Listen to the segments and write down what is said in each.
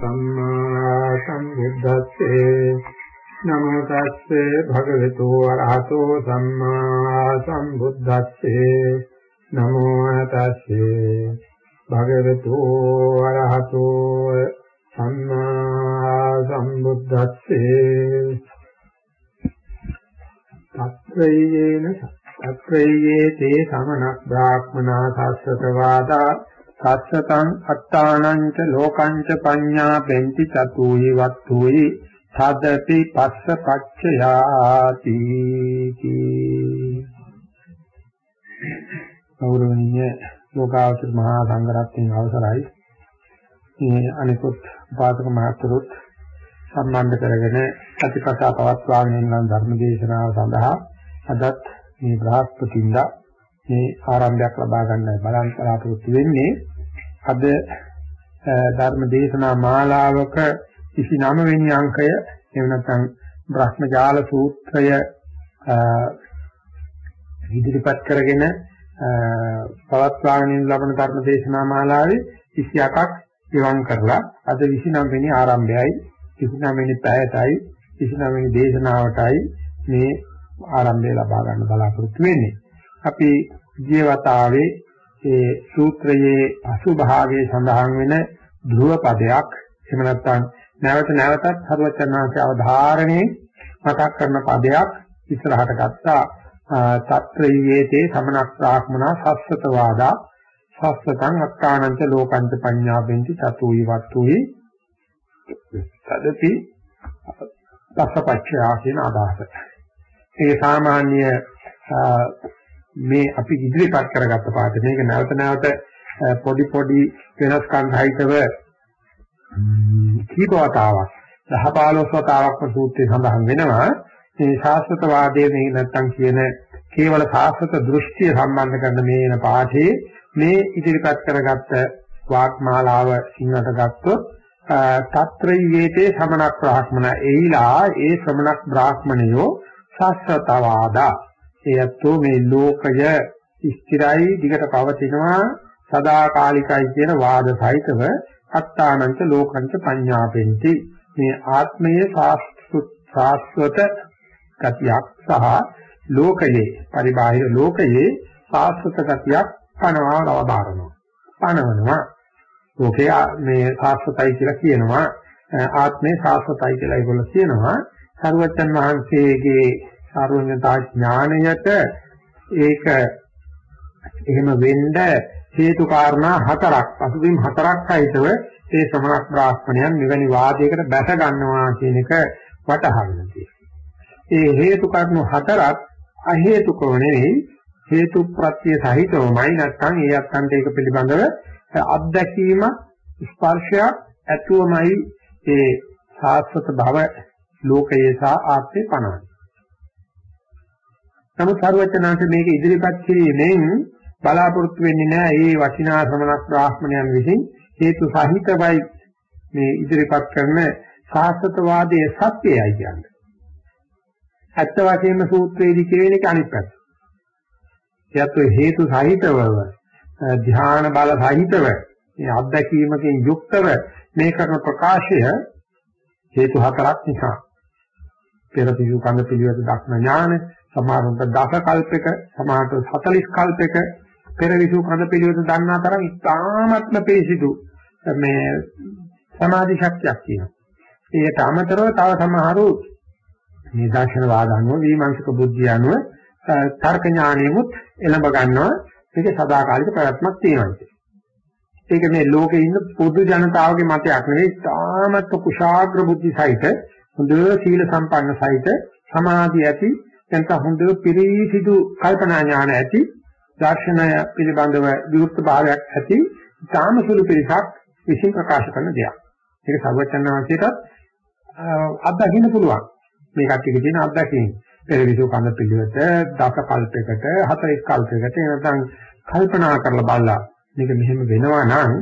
සම්මා සම්බුද්දස්සේ නමෝ තස්සේ භගවතු වරහතෝ සම්මා සම්බුද්දස්සේ නමෝ තස්සේ භගවතු වරහතෝ සම්මා සම්බුද්දස්සේ තත්ත්‍රයේන තත්ත්‍රයේ තේ සමනක් බ්‍රාහ්මනා සස්සත වාදා සස්සතං අත්තානං ච ලෝකං ච පඤ්ඤා පෙන්ති චතුයි වත්තුයි සදපි පස්ස පච්චයාති ගෞරවනීය ලෝකාවතර මහා සංඝරත්නයේ අවසරයි. මේ අනිකුත් උපාසක මහතුරුත් සම්බන්ධ කරගෙන ප්‍රතිපසා පවත්වාගෙන යන ධර්ම දේශනාව සඳහා අදත් මේ බ්‍රහස්පතින්දා මේ ආරම්භයක් ලබා ගන්නයි බලන් බලාපොරොත්තු වෙන්නේ අද ධර්ම දේශනා මාලාවක 29 වෙනි අංකය එහෙම නැත්නම් බ්‍රහ්මජාල සූත්‍රය ඉදිරිපත් කරගෙන පවත්වාගෙන ලබන ධර්ම දේශනා මාලාවේ 21ක් ඉවන් කරලා අද 29 වෙනි ආරම්භයයි 29 වෙනි පැයටයි 29 වෙනි දේශනාවටයි මේ ආරම්භය ලබා ගන්න බලාපොරොත්තු වෙන්නේ. අපි ජීවතාවේ ඒ සූත්‍රයේ අසුභාගයේ සඳහන් වෙන ධ්‍රුව පදයක් එහෙම නැත්නම් නැවත නැවතත් හරුවචනාංශ අවධාරණේ මතක් කරන පදයක් ඉස්සරහට ගත්තා తත්‍රයේතේ සමනක් බ්‍රාහ්මනා සස්සත වාදා සස්සතං අක්කානංච ලෝකංච පඤ්ඤාපෙන්ති චතුයි වත්තුයි සදති දසපච්චයා කියන අදහස. ඒ සාමාන්‍ය මේ අපි ඉදිරිපත් කරගත්ත පාඩ මේක නැවත නැවත පොඩි පොඩි වෙනස්කම් සහිතව කීප වතාවක් 10 15 වතාවක්ම සූත්‍රයේ සඳහන් වෙනවා. මේ ශාස්ත්‍රත වාදයේ මේ නැත්තම් කියන කේවල ශාස්ත්‍රත දෘෂ්ටිය සම්බන්ධ කරන මේන පාඨයේ මේ ඉදිරිපත් කරගත්ත වාග්මාලාව සිංහට ගත්තොත් తත්‍රයේතේ සමනක් බ්‍රාහ්මණ එයිලා ඒ ශ්‍රමණක් බ්‍රාහ්මණයෝ ශාස්ත්‍රතවාදා. එයත්ෝ මේ ලෝකය ස්ථිරයි දිගට පවතිනවා සදාකාලිකයි කියන වාද සහිතව අත්තානංච ලෝකංච පඤ්ඤාපෙන්ති මේ ආත්මයේ සාස්වත ගතියක් සහ ලෝකයේ පරිබාහිර ලෝකයේ සාස්වත ගතියක් පනවා ලබාරනවා පනවනවා. ලෝකේ මේ සාස්වතයි කියලා කියනවා. ආත්මේ සාස්වතයි කියලා ඒගොල්ලෝ කියනවා. සරුවචන් වහන්සේගේ සාරවණ්‍යතා ඥාණයට ඒක එහෙම වෙන්න හේතු කාරණා හතරක් පසුබිම් හතරක් සහිතව ඒ සමහත් බ්‍රාහ්මණයන් මෙවැනි වාදයකට බැස ගන්නවා කියන එක වටහාගෙන තියෙනවා. ඒ හේතු කාරණා හතරක් අහේතුකව නෙවෙයි හේතු ප්‍රත්‍ය සහිතවමයි නැත්නම් ඒ අත්තන්ට ඒක පිළිබඳව අත්දැකීම ස්පර්ශයක් ඇතුවමයි ඒ සාස්වත භව ලෝකයේ සහ ආත්මේ පනවන්නේ. නමුත් සරුවචනාංශ මේක ඉදිරිපත් කිරීමෙන් බලාපොරොත්තු වෙන්නේ නැහැ මේ වචිනා ශ්‍රමණක් බ්‍රාහ්මණයන් විසින් හේතු සහිතවයි මේ ඉදිරිපත් කරන සාස්ත්‍රවාදයේ සත්‍යයයි කියන්නේ. ඇත්ත වශයෙන්ම සූත්‍රයේදී කියන එක අනිත් පැත්ත. එයත් හේතු සහිතවව ධ්‍යාන බල සහිතව මේ අත්දැකීමකින් යුක්තව මේ කරන ප්‍රකාශය හේතු හතරක් නිසා පෙර පිසු කඳ පිළිවෙත දක්න ඥාන සමහරවිට දස කල්පයක සමහරවිට 40 කල්පයක පෙර විසු කඳ පිළිවෙත දන්නා තරම් ඉතාමත්ම පේසිදු මේ සමාධි ශක්තියක් තියෙනවා. ඒකට අමතරව තව සමහරු මේ දර්ශන වාදානුව විමර්ශක බුද්ධිය අනුව තර්ක ඥානෙමුත් එළඹ ගන්නවා. මේක සදාකාලික ප්‍රයත්නක් තියෙනවා. ඒක මේ ලෝකේ ඉන්න පොදු ජනතාවගේ මතයක් නෙවෙයි තාමත් කුශාග්‍ර බුද්ධි සහිත හොඳ සීල සම්පන්න සහිත සමාධිය ඇති නැත්නම් හොඳ පිරිසිදු කල්පනා ඥාන ඇති දර්ශනය පිළිබඳව විවෘත භාවයක් ඇති තාම සුළු පිරිසක් විසින් ප්‍රකාශ කරන දෙයක්. ඒක සර්වචන්නාංශයටත් අත්දකින්න පුළුවන්. මේ කට්ටියගේ තියෙන අත්දැකීම්. පෙරවිසු කඳ පිළිවෙත දස කල්පයකට හතරෙක් කල්පයකට නැත්නම් කල්පනා කරලා බලලා මේක මෙහෙම වෙනවා නම්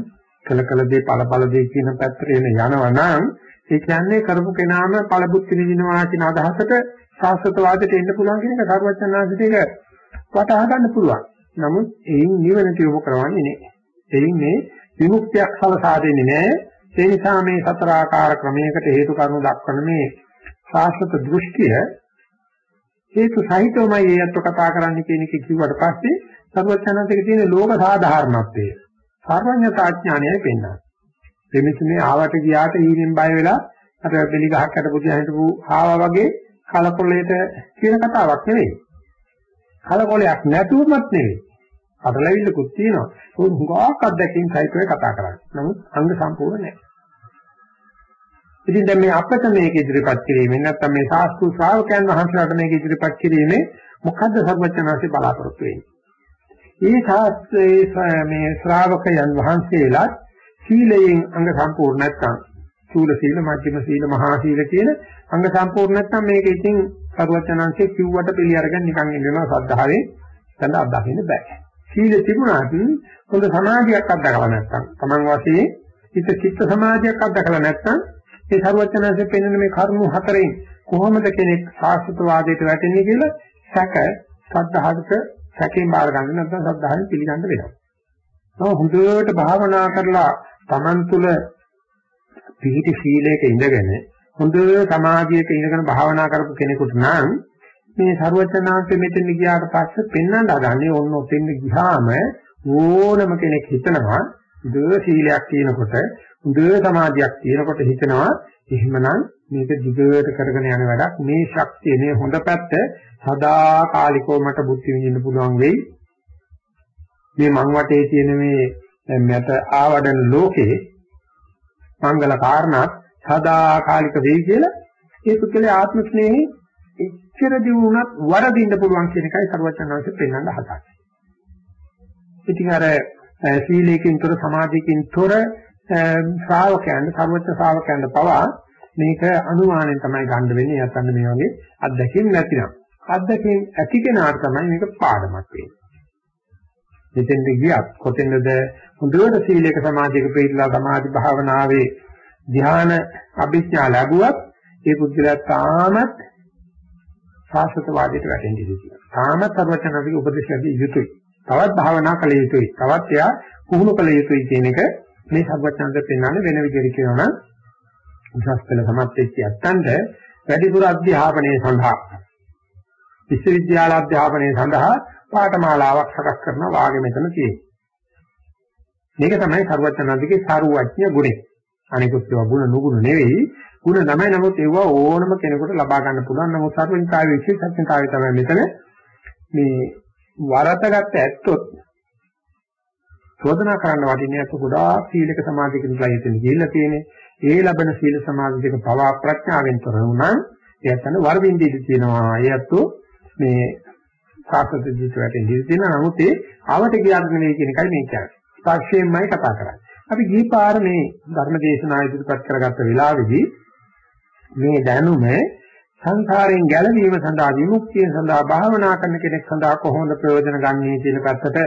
කළ කළ දේ ඵල ඵල දේ කියන පැත්තට එන යනවා නම් ඒ කියන්නේ කරපු කෙනාම ඵලබුත් විඳිනවා කියන අදහසට සාස්ත්‍රවාදයට එන්න පුළුවන් කියන එක සර්වඥාන්සිට ඒක වටහා ගන්න පුළුවන්. නමුත් එයින් නිවනට යොමු කරවන්නේ නැහැ. එයින් මේ විමුක්තියක් සලසා දෙන්නේ නැහැ. ඒ නිසා මේ සතර ආකාර ක්‍රමයකට හේතු කාරණා දක්වන මේ ශාස්ත්‍ර දෘෂ්ටිය හේතු සහිතවමයි ඒත් කතා කරන්න කියන එක කිව්වට පස්සේ සර්වඥාන්තයේ තියෙන ලෝක සාධාරණත්වය සර්වඥතාඥානයයි පෙන්වන්නේ. දෙමිතුනේ ආවට ගියාට ඊගෙන් බය වෙලා අර බෙලි ගහක් යට පුදියා හිටපු ආවා වගේ කලකොලේට කියන කතාවක් නෙවෙයි. කලකොලයක් නැතුවමත් නෙවෙයි. අතලවිල්ලකුත් තියෙනවා. ඒක හුඟක් අත්දැකීම් සහිතව කතා කරන්නේ. නමුත් අංග සම්පූර්ණ නැහැ. ඉතින් දැන් මේ අපිට මේක ඉදිරිපත් කිරීමෙන් නැත්නම් මේ සාස්තු ශ්‍රාවකයන් වහන්සේලාට මේක ඉදිරිපත් කිරීමේ මොකද්ද සර්වඥාන්සේ බලාපොරොත්තු වෙන්නේ? මේ ශාස්ත්‍රයේ මේ ශ්‍රාවකයන් වහන්සේලා සීලයෙන් අංග සම්පූර්ණ නැත්නම් සූල සීල මධ්‍යම සීල මහා සීල කියන අංග සම්පූර්ණ නැත්නම් මේක ඉතින් සර්වඥාන්සේ කිව්වට පිළි අරගෙන නිකන් ඉන්නවා සද්ධාවේ සඳ අත්දකින්න බෑ. සීල තිබුණාට හොඳ සමාධියක් අත්දකලා නැත්නම් Taman වශයෙන් හිත චිත්ත සමාධියක් අත්දකලා නැත්නම් ඒ ਸਰවඥාන්සේ පෙන්වන මේ කරුණු හතරෙන් කොහොමද කෙනෙක් සාස්ත්‍ව වාදයට වැටෙන්නේ කියලා සැක සද්ධාහකට සැකයෙන් බාර ගන්න නැත්නම් සද්ධාහෙන් පිළිගන්න වෙනවා. තව හොඳට භාවනා කරලා Taman තුල පිහිටි සීලයක ඉඳගෙන හොඳ සමාධියක ඉඳගෙන භාවනා කරපු කෙනෙකුට නම් මේ ਸਰවචනාංශ මෙතන ගියාට පස්සේ පෙන්වන්න හදන්නේ ඔන්න ඔතෙන් ගියාම ඕනම කෙනෙක් හිතනවා දුර සීලයක් තියෙනකොට දුර සමාධියක් තියෙනකොට හිතනවා එහෙමනම් මේක දිගට කරගෙන යන වැඩක්. මේ ශක්තිය මේ හොඳ පැත්ත සදාකාලිකව මට බුද්ධ විඳින්න පුළුවන් වෙයි. මේ මං වටේ තියෙන මේ මට ආවඩන ලෝකේ මංගල කාරණාත් සදාකාලික වෙයි කියලා ඒ පුද්ගලයා ආත්ම ස්නේහේ එච්චර දිනුනත් වරදින්න පුළුවන් කියන එකයි සර්වඥාන්සේ පෙන්වන්න හදන්නේ. ඉතින් අර සීලයෙන් තොර සමාධියකින් තොර ශ්‍රාවකයන් සර්වඥ ශ්‍රාවකයන් පවා මේක අනුමානෙන් තමයි ගන්න වෙන්නේ නැත්නම් මේ වගේ අත්දැකීම් නැතිනම්. අත්දැකීම් ඇති කෙනාට තමයි මේක පාඩමක් වෙන්නේ. මෙතෙන්ද ගියත් කොතෙන්ද හොඳට සීලයක සමාධියක පිළිලා සමාධි භාවනාවේ ධ්‍යාන අභිඥා ලැබුවත් ඒ පුද්ගලයා තාමත් සාසත වාදයට වැටෙන්න ඉඩ තියෙනවා. තාමත් සර්වචනගේ උපදේශ ලැබිය යුතුයි. තවත් භාවනා කළ යුතුයි. තවත් එයා පුහුණු කළ යුතුයි කියන එක මේ සර්වචනද පෙන්වන්නේ වෙන විදිහට කියනවා නම් උසස් පෙළ සමත් වෙච්ච යත්තන්ට වැඩිපුර අධ්‍යාපනය සඳහා විශ්වවිද්‍යාල අධ්‍යාපනය සඳහා පාඨමාලාවක් සකස් කරන වාගේ මෙතන තියෙනවා. මේක තමයි සර්වචනන්දගේ සාරුවඥ ගුණය. අනිකුත් ඒවා ගුණ නුගුණ නෙවෙයි ಗುಣ තමයි නමුත් ඒව ඕනම කෙනෙකුට ලබා ගන්න පුළුවන්. නමුත් සර්වඥතාවයේ විශේෂඥතාවය තමයි මෙතන මේ වරතගත් ඇත්තොත් චෝදනා කරන්න වටින්නේ අත ගොඩාක් සීලක සමාධියක ඉඳලා හිටින්න ගිහිල්ලා තියෙන්නේ. ඒ ලබන සීල සමාධි දෙක පවා ප්‍රඥාවෙන් තොර වුණා. ඒත් අන්න වරදින් දෙවි තියෙනවා. ඒත් මේ සාසත ජීවිතයට ඉඳී තියෙනවා. නමුත් ඒ ආවට ගියාද නෙවෙයි කියන එකයි මේ කියන්නේ. ස්පර්ශයෙන්මයි කතා කරන්නේ. අපි ගිහි පාර මේ ධර්ම දේශනා ඉදිරිපත් කරගත්ත වෙලාවේදී මේ දැනුම සංසාරයෙන් ගැලවීම සඳහා විමුක්තිය සඳහා භාවනා කරන කෙනෙක් සඳහා කොහොමද ප්‍රයෝජන ගන්නේ කියන පැත්තට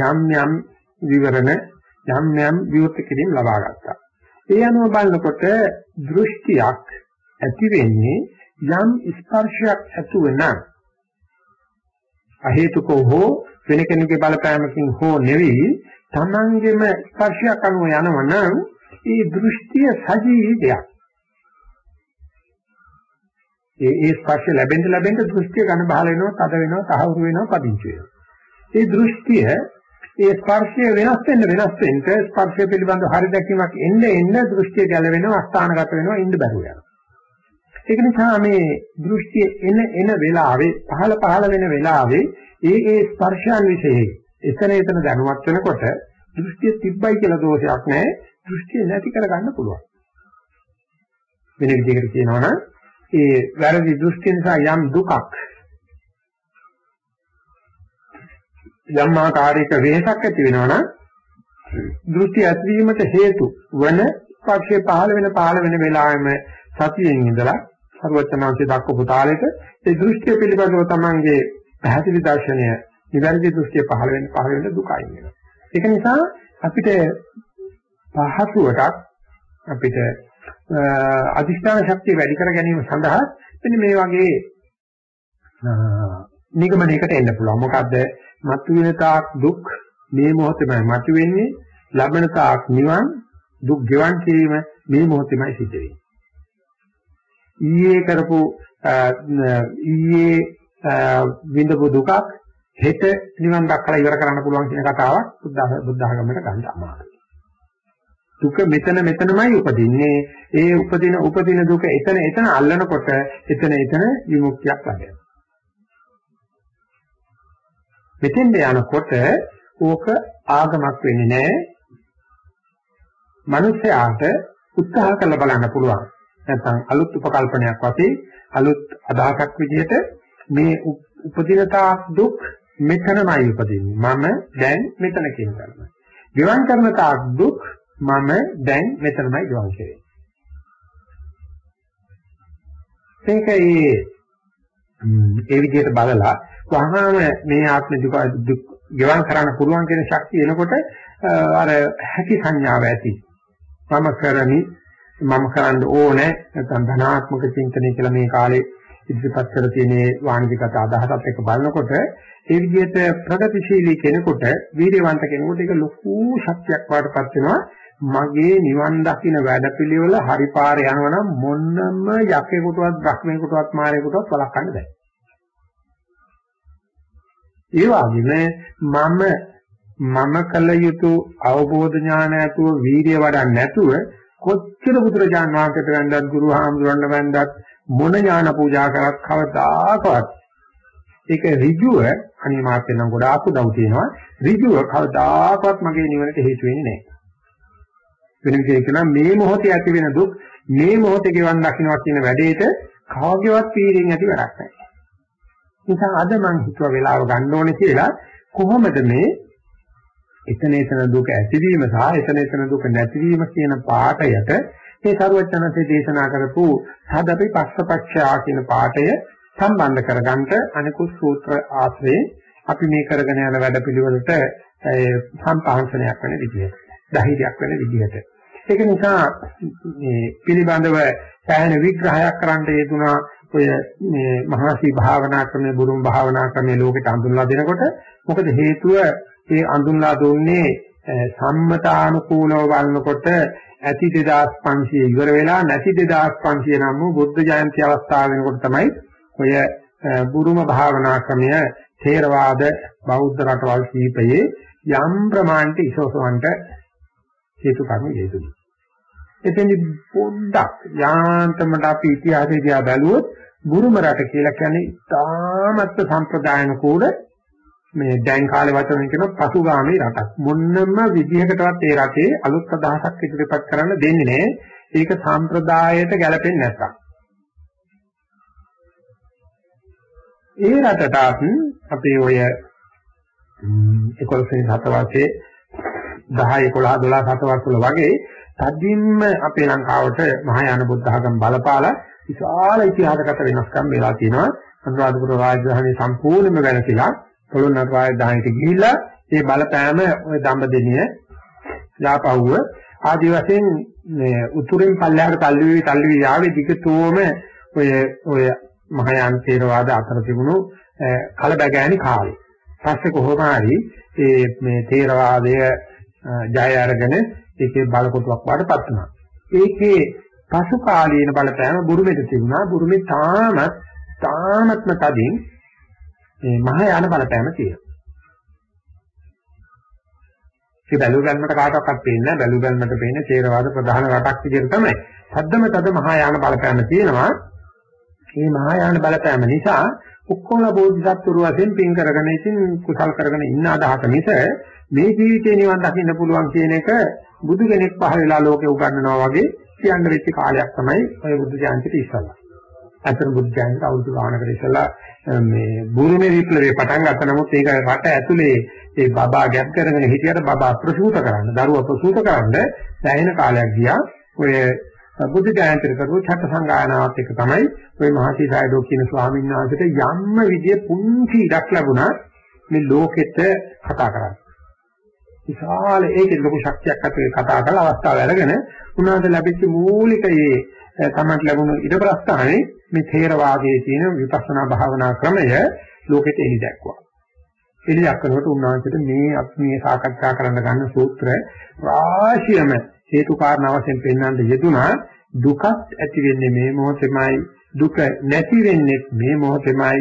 යම් යම් විවරණ යම් යම් විවෘත කිරීම ලබා ගත්තා. ඒ අනුව බලනකොට දෘෂ්ටියක් ඇති වෙන්නේ යම් ස්පර්ශයක් ඇතුව නම් අහේතුකෝ හෝ වෙන කෙනෙකුගේ බලපෑමකින් හෝ නෙවෙයි තමන්ගේම ස්පර්ශයක් අනුව යනවා නම් ඒ දෘෂ්ටිය සජීවී දෙයක්. ඒ ඒ ස්පර්ශ ලැබෙන්න ලැබෙන්න දෘෂ්ටිය ඝන බහල වෙනවා, තද වෙනවා, තහවුරු වෙනවා, පදිංචි වෙනවා. ඒ දෘෂ්ටිය ඒ ස්පර්ශය වෙනස් වෙන්න වෙනස් වෙන්න ස්පර්ශය පිළිබඳව හරි දැකීමක් එන්න එන්න දෘෂ්ටිය ගැලවෙනවා, අස්ථානගත වෙනවා, ඉන්න බැරුව යනවා. ඒක නිසා මේ දෘෂ්ටිය එන එන වෙලාවේ පහළ පහළ වෙන වෙලාවේ ඒ ඒ ස්පර්ශයන් વિશે එතන එතන දැනුවත් වෙනකොට දෘෂ්ටිය තිබ්බයි කියලා දෝෂයක් නැහැ. දෘෂ්ටිය නැති කරගන්න පුළුවන්. වෙන විදිහකට කියනවා නම් ඒ වැරදි දෘෂ්ටි නිසා යම් දුකක් යම් ආකාරයක වෙහසක් ඇති වෙනවා නම් දෘෂ්ටි ඇතිවීමට හේතු වන ස්පර්ශයේ පහළ වෙන පහළ වෙන වෙලාවෙම සතියෙන් ඉඳලා සර්වචනාංශය දක්වපු තාලෙට ඒ දෘෂ්ටිය පිළිබඳව තමන්ගේ පැහැදිලි දර්ශනය නිවැරදි දෘෂ්ටිය පහළ වෙන පහළ වෙන දුකයි වෙනවා. ඒක නිසා අපිට පහසුවටක් අපිට අධිෂ්ඨාන ශක්තිය වැඩි කර ගැනීම සඳහා මෙන්න මේ වගේ නිගමනයකට එන්න පුළුවන්. මොකද්ද? මතුවෙන තාක් දුක් මේ මොහොතේමයි මතුවෙන්නේ. ලබන තාක් නිවන් දුක් ගෙවන් කිරීම මේ මොහොතේමයි සිද්ධ වෙන්නේ. ඊයේ කරපු ඊයේ විඳපු දුකක් හෙට නිවන් දක්කලා ඉවර කරන්න පුළුවන් කියන කතාවක් බුද්ධ බුද්ධ ආගමකට ගන්න අමාරුයි. දුක මෙතන මෙතනමයි උපදින්නේ. ඒ උපදින උපදින දුක එතන එතන අල්ලනකොට එතන එතන විමුක්තියක් ලැබෙනවා. මෙතෙන්ද යනකොට ඕක ආගමක් වෙන්නේ නැහැ. මිනිස්යාට උත්සාහ කරලා බලන්න පුළුවන්. නැත්නම් අලුත් උපකල්පනයක් වශයෙන් අලුත් අදහසක් විදිහට මේ උපදින තාක් දුක් මෙතනමයි උපදින්නේ. මම දැන් මෙතන කියන කරනවා. ගෙවන් කරන තාක් දුක් මම දැන් මෙතනමයි ගෙවන් කරන්නේ. ඒකයි ඒ විදිහට බලලා වහාම මේ ආත්ම දුක ගෙවන් කරන්න පුළුවන් කියන ශක්තිය එනකොට අර හැකි සංඥාව ඇති. මම කරමි මම කරන්න ඕනේ නැත්නම් ධනාත්මක චින්තනය කියලා මේ කාලේ ඉදිරිපත් කර තියෙන වාණිජගත අදහසත් එක්ක බලනකොට ඒ විදිහට ප්‍රගතිශීලී කෙනෙකුට වීර්යවන්ත කෙනෙකුට ඒක ලොකු ශක්තියක් වඩපත් වෙනවා මගේ නිවන් දකින්න වැඩපිළිවෙල හරි පාරේ යනවා නම් මොන්නම යකෙකුටවත් බ්‍රහ්මෙකුටවත් මාරෙකුටවත් වළක්වන්න බෑ. ඒ වගේම මම මම කල යුතු අවබෝධ ඥාන ඇතුව වීර්ය වඩන්නේ නැතුව කොච්චර බුදුරජාණන් වහන්සේට වැඳත් ගුරු හාමුදුරන්ට වැඳත් මොන ඥාන පූජා කරත් කවදාකවත් ඒක ඍජුව අනේ මාත් නම් ගොඩාක් උදව් තියෙනවා. ඍජුව කවදාකවත් මගේ නිවනට හේතු වෙන්නේ නැහැ. වෙන විදිහට කියනවා මේ මොහොතේ ඇති වෙන දුක් මේ මොහොතේ ගෙවන් දකින්නවා කියන වැඩේට කවගේවත් පීරින් ඇති වැඩක් නැහැ. නිසා අද මම හිතුවා වෙලාව ගන්න ඕනේ කියලා කොහොමද මේ එතන එතන දුක ඇතිවීම සහ එතන එතන දුක නැතිවීම කියන පාඩයට මේ සරුවචනසේ දේශනා කරපු සාදපි පස්සපච්චා කියන පාඩය සම්බන්ධ කරගන්නට අනිකුත් සූත්‍ර ආශ්‍රේ අපි මේ කරගෙන යන වැඩපිළිවෙලට සම්පාංශනයක් වෙන විදිහට ධෛර්යයක් වෙන විදිහට. ඒක නිසා මේ පිළිබඳව සෑහෙන විග්‍රහයක් කරන්න යෙදුනා ඔය මේ මහසි භාවනා ක්‍රමයේ බුරුම් භාවනා ක්‍රමයේ ලෝකෙට අඳුන්ලා දෙනකොට මොකද හේතුව? ඒ අඳුන්ලා දුන්නේ සම්මතානුකූලව බලනකොට ඇති 2500 ඉවර වෙලා නැති 2500 නම් වූ බුද්ධ ජයන්ති අවස්ථාව වෙනකොට තමයි ඔය බුරුම භාවනා ක්‍රමය ථේරවාද බෞද්ධ රටවල් කීපයේ යම් ප්‍රමාණයට ඉසෝසවන්ට හේතු කර්ම හේතුයි. එතෙන්දි පොඩ්ඩක් යාන්තමට අපි ඉතිහාසය දිහා බැලුවොත් බුරුම රට කියලා කියන්නේ ඉතාමත් සම්ප්‍රදායන කෝඩ මේ දැන් කාලේ වචනෙන් කියන පසුගාමී රටක්. මොන්නම විදිහකටවත් ඒ රටේ අලුත් අදහසක් ඉදිරිපත් කරන්න දෙන්නේ නැහැ. ඒක සම්ප්‍රදායට ගැලපෙන්නේ නැත්තම්. ඒ රටටත් අපේ ඔය 11 වෙනි සතවර්ෂයේ 10 11 12 සතවර්ෂවල වගේ තදින්ම අපේ ලංකාවට මහායාන බුද්ධ ආගම බලපාලා විශාල ඉතිහාසගත වෙනස්කම් වෙලා තියෙනවා. අනුරාධපුර රාජධානිය සම්පූර්ණයෙන්ම වෙනසිලා පොළොන්නරු රාජධානියට ගිහිල්ලා ඒ බලපෑම ඔය දඹදෙනිය යාපහුව ආදි වශයෙන් මේ උතුරෙන් පල්ලෙහාට තල්ලුවේ තල්ලුවේ යාවේ දිගටම ඔය ඔය මහායාන තේරවාද අතර තිබුණු කලබගෑනි කාලේ. පස්සේ කොහොම හරි ඒ මේ තේරවාදය ජය අරගෙන ඒකේ බලකොටුවක් වඩපත් වුණා. ඒකේ පසු කාලීන බලපෑම බුරුමෙට තිබුණා. බුරුමේ තාමත් තාමත්ම තදින් මේ මහායාන බලපෑම තියෙනවා. ඒ බැලු ගන්නට කාටවත් පේන්නේ නැහැ. බැලු ගන්නට පේන්නේ ථේරවාද ප්‍රධාන රටක් විදිහට තමයි. සද්දම තද මහායාන බලපෑම තියෙනවා. මේ මහායාන බලපෑම නිසා ඔක්කොම බෝධිසත්වරු වශයෙන් පින් කරගෙන ඉතින් කුසල් කරගෙන ඉන්න අදහස මිස මේ ජීවිතේ නිවන් දකින්න පුළුවන් කියන එක බුදු කෙනෙක් පහල වෙලා ලෝකේ උගන්වනවා වගේ කියන්න වෙච්ච කාලයක් තමයි ඔය බුදු ජයන්තිට ඉස්සලා. අතන බුදු ජයන්ති අවුරුදු ගානකට ඉස්සලා මේ බුරුමේ විප්ලවය පටන් ගත්ත නමුත් ඒක රට ඇතුලේ ඒ බබා ගැප් කරගෙන හිටියට බබා ප්‍රසූත කරන්න දරුවා ප්‍රසූත කරන්න දැයින කාලයක් ගියා ඔය බුද්ධ ජයන්ති කරපු ඡත්ත සංගායනාවත් එක තමයි ඔය මහසි සායදෝ කියන ස්වාමීන් වහන්සේට යම්ම විදිය පුංචි ඉඩක් ලැබුණා මේ ලෝකෙට කතා කරන්න. විශාල ඒකේ ලොකු ශක්තියක් අතේ කතා කරලා අවස්ථාව අරගෙන උන්වහන්සේ ලැබිච්ච මූලික ඒ තමයි ලැබුණු ඉඩ ප්‍රස්ථානේ මේ ථේරවාදයේ තියෙන විපස්සනා භාවනා ක්‍රමය ලෝකෙට එලි දැක්වුවා. එලි දක්වනකොට උන්වහන්සේට මේ අපි මේ සාකච්ඡා කරන්න ගන්න සූත්‍ර රාශියම හේතු කාරණා වශයෙන් පෙන්වන්න යෙදුනා. දුකත් ඇති වෙන්නේ මේ මොහොතේමයි. දුක නැති වෙන්නේ මේ මොහොතේමයි.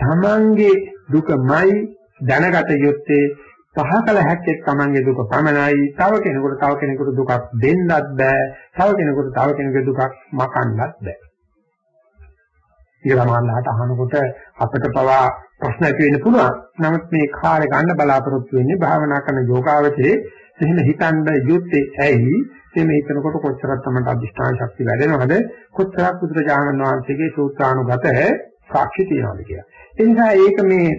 තමන්ගේ දුකමයි දැනගත යුත්තේ. පහකල හැක්කේ තමන්ගේ දුක පමණයි. තව කෙනෙකුට තව කෙනෙකුට දුකක් දෙන්නත් බෑ. තව කෙනෙකුට තව කෙනෙකුගේ දුකක් මකන්නත් බෑ. ඒක සමානලහට අහනකොට අපිට පවා ප්‍රශ්න ඇති වෙන්න පුළුවන්. නමුත් මේ කාර්ය ගන්න බලාපොරොත්තු වෙන්නේ භාවනා කරන යෝගාවචරයේ එහෙම හිතන්න යුත්තේ ඇයි එහෙම හිතනකොට කොච්චරක් තමයි අධිෂ්ඨාන ශක්තිය වැඩෙනවද කොච්චරක් බුදුරජාණන් වහන්සේගේ සූත්‍රානුගත සාක්ෂි තියනවද කියලා. ඒ නිසා ඒක මේ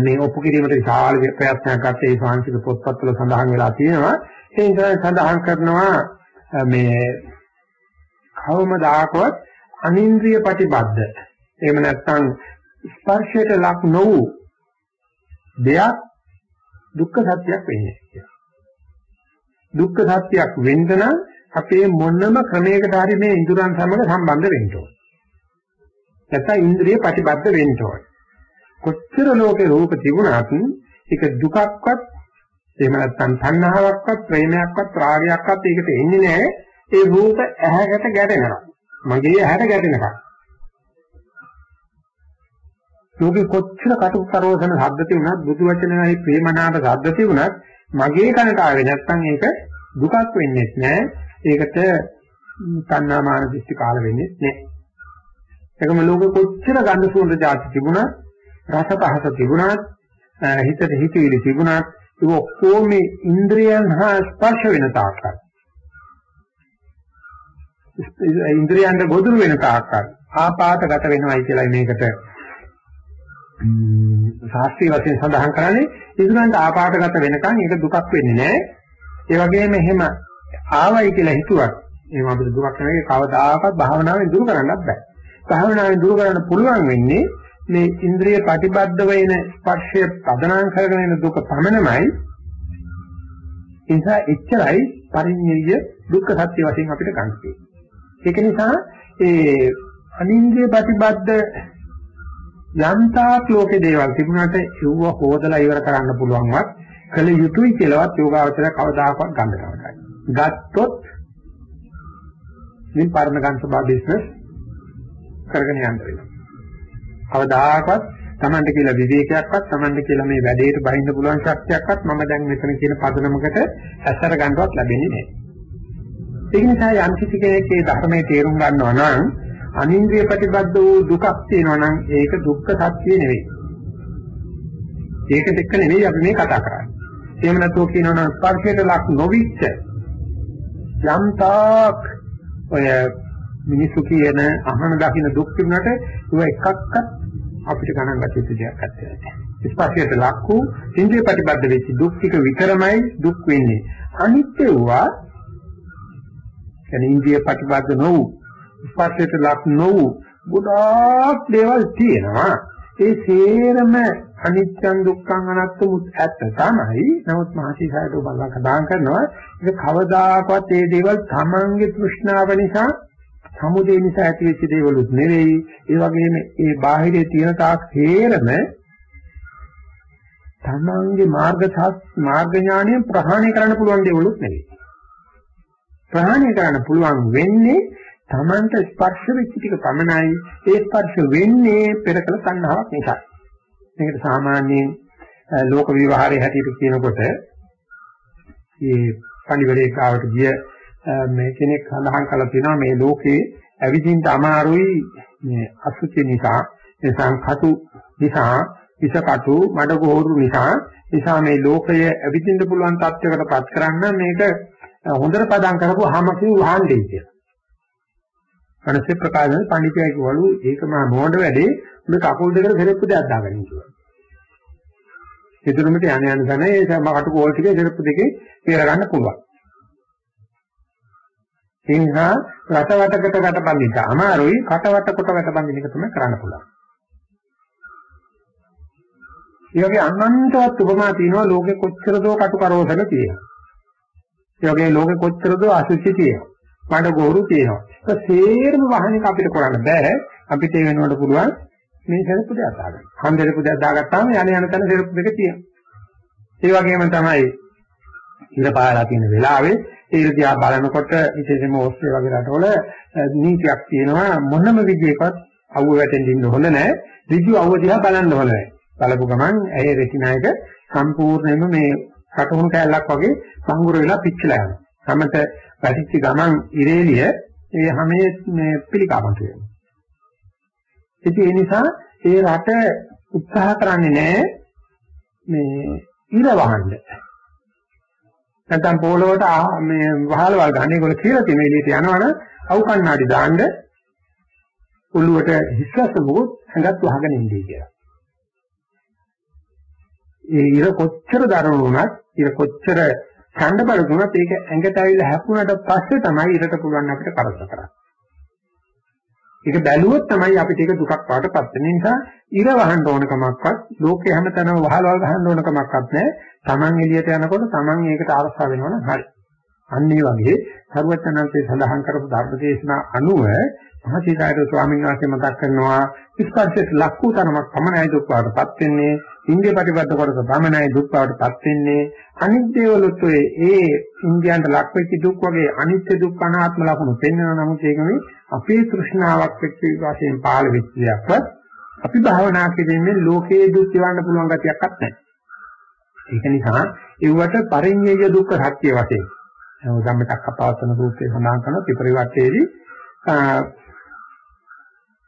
මේ ඔප්පු කිරීමට විශාල ප්‍රයත්නයක් ගත්තේ ඒ සාංශික පොත්පත්වල සඳහන් වෙලා තියෙනවා. ඒ නිසා සඳහන් කරනවා මේ කවමදාකවත් අනින්ද්‍රිය ප්‍රතිබද්ධ එහෙම නැත්නම් ස්පර්ශයට ලක් නොවු දෙයක් දුක්ඛ සත්‍යයක් වෙන්නේ කියලා. දුක්ඛ සත්‍යයක් වෙන්න නම් අපේ මොනම ක්‍රමයකට හරි මේ ඉන්ද්‍රයන් සමග සම්බන්ධ වෙන්න ඕන. නැත්නම් ඉන්ද්‍රිය ප්‍රතිබද්ධ වෙන්න ඕන. කොච්චර ලෝකේ රූප තිබුණත් ඒක දුකක්වත් එහෙම නැත්නම් තණ්හාවක්වත් ප්‍රේමයක්වත් රාගයක්වත් ඒකට එන්නේ නැහැ. ඒ රූප ඇහැකට ගැටෙනවා. මගේ ඇහැට ගැටෙනවා. ලෝකෙ කොච්චර කටු කරවසන ශබ්ද තිබුණත් බුදු වචනයි ප්‍රේමනාප ශබ්ද තිබුණත් මගේ කනට ආවේ නැත්නම් ඒක දුකක් වෙන්නේ නැහැ. ඒකට තණ්හා මාන දෘෂ්ටි කාල වෙන්නේ නැහැ. ඒකම ලෝකෙ කොච්චර ගඳ සුවඳ જાති තිබුණත් රස පහස තිබුණත් හිතට හිතවිලි තිබුණත් ඒක ඔක්කොම ඉන්ද්‍රියන් හා ස්පර්ශ වෙන තාක්කල් ඉන්ද්‍රියන්ට ගොදුරු වෙන තාක්කල් ආපාතගත වෙනවයි කියලා මේකට ශාස්ත්‍රීය වශයෙන් සඳහන් කරන්නේ ඉදුරන්ට ආපාතගත වෙනකන් ඒක දුකක් වෙන්නේ නැහැ. ඒ වගේම එහෙම ආවයි කියලා හිතුවත් එහෙම අපිට දුකක් නෙවෙයි කවදාකවත් භාවනාවෙන් දුරු කරන්නත් බෑ. භාවනාවෙන් දුරු කරන්න පුළුවන් වෙන්නේ මේ ඉන්ද්‍රිය ප්‍රතිබද්ධ වෙන ස්පර්ශය පදනම් කරගෙන එන දුක පමණමයි. ඒ නිසා එච්චරයි පරිඤ්ඤය දුක්ඛ සත්‍ය වශයෙන් අපිට ගන්න ඒක නිසා ඒ අනින්ද්‍රිය ප්‍රතිබද්ධ යන්තාක් ලෝකේ දේවල් තිබුණාට ඒව හොදලා ඉවර කරන්න පුළුවන්වත් කළ යුතුයි කියලාවත් යෝගාවචර කවදාකවත් ගන්න කවදායි. ගත්තොත් මේ පරණ ගන්සභා බිස්නස් කරගෙන යන්න වෙනවා. කවදාකවත් Tamante කියලා විවේකයක්වත් Tamante කියලා මේ වැඩේට බහින්න පුළුවන් ශක්තියක්වත් මම දැන් මෙතන කියන පදනමකට ඇසර ගන්නවත් ලැබෙන්නේ නැහැ. ඒ නිසා යම් කිසි කෙනෙක් මේ ධර්මයේ තේරුම් ගන්නවා නම් අනින්ද්‍රිය ප්‍රතිබද්ධ වූ දුකක් තියෙනවා නම් ඒක දුක්ඛ සත්‍ය නෙවෙයි. ඒක දෙක නෙවෙයි අපි මේ කතා කරන්නේ. එහෙම නැත්නම් කියනවා නම් ස්පර්ශයට ලක් නොවිච්ච යම්තාක් ඔය මිනිසු කියන අහන දකින්න දුක් තිබුණාට ඒවා එකක්වත් අපිට ගණන් ගත යුතු දෙයක් නැහැ. ස්පර්ශයට ලක් වූ ඉන්ද්‍රිය ප්‍රතිබද්ධ වෙච්ච දුක් ටික විතරමයි දුක් වෙන්නේ. අනිත්‍ය වූවා කියන්නේ ඉන්ද්‍රිය ප්‍රතිබද්ධ නොවූ ස්පර්ශයට ලක් නොවු ගොඩාක් දේවල් තියෙනවා. ඒ සේරම අනිත්‍යං දුක්ඛං අනාත්ම ඇත්ත තමයි. නමුත් මහසිසාරට බලලා කතාන් කරනවා ඒක කවදාකවත් මේ දේවල් Tamange තෘෂ්ණාව නිසා සමුදේ නිසා ඇතිවෙච්ච දේවලුත් නෙවෙයි. ඒ වගේම ඒ බාහිරේ තියෙන තාක් හේරම Tamange මාර්ග මාර්ග ඥාණය ප්‍රහාණය කරන්න පුළුවන් දේවලුත් නෙවෙයි. ප්‍රහාණය කරන්න පුළුවන් වෙන්නේ Tamanta ස්පර්ශ වෙච්ච ටික පමණයි ඒ ස්පර්ශ වෙන්නේ පෙරකල සංහාවක් නිසා. මේකට සාමාන්‍යයෙන් ලෝක විවහාරයේ හැටියට කියනකොට මේ පණිවරේ කාවට ගිය මේ කෙනෙක් සඳහන් කළා තියෙනවා මේ ලෝකේ ඇවිදින්න අමාරුයි මේ අසුචි නිසා ඒ සංකතු නිසා විසකටු මඩගෝරු නිසා නිසා මේ ලෝකය ඇවිදින්න පුළුවන් තත්යකට පත් කරන්න මේක හොඳට පදම් කරපු හැමකේ වහන්නේ කියලා. මනසේ ප්‍රකාශන පඬිතුයා කිව්වලු ඒක මා මොඩ වැඩේ උඹ කකුල් දෙකට සෙරප්පු දෙකක් දාගන්න කිව්වා. එතුරුමට යන යන තැන ඒ කටු කෝල් ටිකේ සෙරප්පු දෙකේ පෙර ගන්න පුළුවන්. ඒ නිසා රටවටකට රටබඳින්න අමාරුයි කටවට කොට වැටබඳින එක තමයි කරන්න පුළුවන්. ඒ වගේ අනන්තවත් උපමා තියෙනවා ලෝකෙ කොච්චර දෝ කටු කරවසල තියෙනවා. ඒ වගේ ලෝකෙ කොච්චර දෝ අසුචි තියෙනවා. මඩ ගෝරු තියෙනවා. ඒක සේරම වහනක අපිට කරන්න බෑ. අපිට ඒ වෙනකොට පුළුවන් මේ සෙරප්පු දෙක දාගන්න. හන්ද සෙරප්පු දෙක දාගත්තාම යන යන තැන සෙරප්පු දෙක තියෙනවා. ඒ වගේම තමයි ඉර පාලා තියෙන වෙලාවේ ඒ දිහා බලනකොට විශේෂයෙන්ම ඕස්ට්‍රේලියා වගේ රටවල නීතියක් තියෙනවා මොනම විදියකවත් අවුව වැටෙන්න ඉන්න හොඳ නැහැ. ඍජු අවුව දිහා බලන්න හොඳ නැහැ. බලපු ගමන් ඇයි රෙටිනායක සම්පූර්ණයෙන්ම මේ කටහුණු කැලලක් වගේ සංගුර වෙලා පිච්චලා යනවා. සමත වැටිච්ච ගමන් ඉරේලිය ඒ හැමේ මේ පිළිකාමතු වෙනවා. ඉතින් ඒ නිසා ඒ රට උත්සාහ කරන්නේ නැහැ මේ ඉර වහන්න. නැත්නම් පොළොවට මේ වහලවල් ගන්න ඒගොල්ලෝ කියලා තියෙන එළියට යනවනම් අවු කණ්ණාඩි දාන්න ඔළුවට හිස්සස මොකොත් හඟත් වහගෙන ඉන්නේ කියලා. ඒ ඉර කොච්චර දරුණු වුණත් ඉර කොච්චර ඡණ්ඩ බල දුනත් ඒක ඇඟට ඇවිල්ලා හැප්පුණාට පස්සේ තමයි ඉරට පුළුවන් අපිට කරදර කරන්නේ. ඒක බැලුවොත් තමයි අපිට ඒක දුකක් වඩටපත් වෙන නිසා ඉර වහන්න ඕන කමක්වත් ලෝකේ හැමතැනම වහලවල් ගහන්න ඕන කමක්වත් නැහැ. Taman එළියට යනකොට Taman ඒකට අරසා වෙනවනම් හරි. අන්න ඒ වගේ සරුවචනන්සේ සඳහන් කරපු ධර්ම දේශනා අනුව මහසීකාරය ස්වාමීන් වහන්සේ මතක් කරනවා ස්පර්ශයට ලක්කු තරමක් පමණයි දුක් වඩටපත් වෙන්නේ. ඉන්දිය ප්‍රතිබද්ධ කොටස පමණයි දුක් වඩටපත් වෙන්නේ. අනිත් දේවලුත් ඒ ඉන්දියන්ට ලක් වෙච්ච දුක් වගේ අනිත්‍ය දුක් අනාත්ම ලක්ෂණ පෙන්වන නමුත් ඒක මේ අපේ තෘෂ්ණාවක් එක්ක වශයෙන් පාළ වෙච්ච දෙයක්වත් අපි භාවනා කිරීමෙන් ලෝකයේ දුක් දිවන්න පුළුවන් ගතියක්වත් නැහැ. ඒක නිසා ඒවට පරිඤ්ඤය දුක්ඛ සත්‍ය වශයෙන් ධම්මචක්කපවත්තන සූත්‍රයේ සඳහන් කරන ත්‍රිපරිවර්තයේදී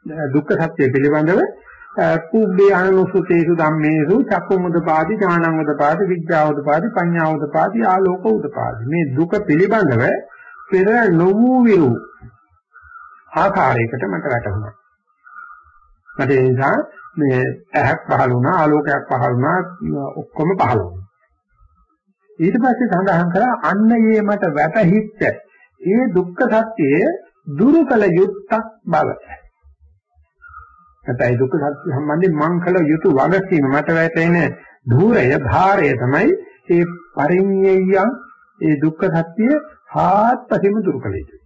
දුක්ඛ සත්‍ය පිළිබඳව කුබ්බේ අනුසුතේසු ධම්මේසු චක්කුමුදපාදි ඥානංවදපාදි විද්‍යාවදපාදි පඤ්ඤාවදපාදි ආලෝකවදපාදි මේ දුක පිළිබඳව පෙර නොවූ විරු ආකාරයකට මට වැටහුණා. මට ඒ නිසා මේ ඇහක් පහළ වුණා, ආලෝකයක් පහළ වුණා, ඔක්කොම පහළ වුණා. ඊට පස්සේ සඳහන් කළා අන්න ඒ මට වැටහිච්ච ඒ දුක්ඛ සත්‍යය දුරු කළ යුත්තක් බව. නැත්නම් දුක්ඛ සත්‍ය සම්බන්ධයෙන් මං කළ යුතු වගකීම මට වැටෙන ධූරය, භාරය තමයි ඒ පරිඤ්ඤයයන් ඒ දුක්ඛ සත්‍ය හාත්පසින්ම දුරු කළ යුතුයි.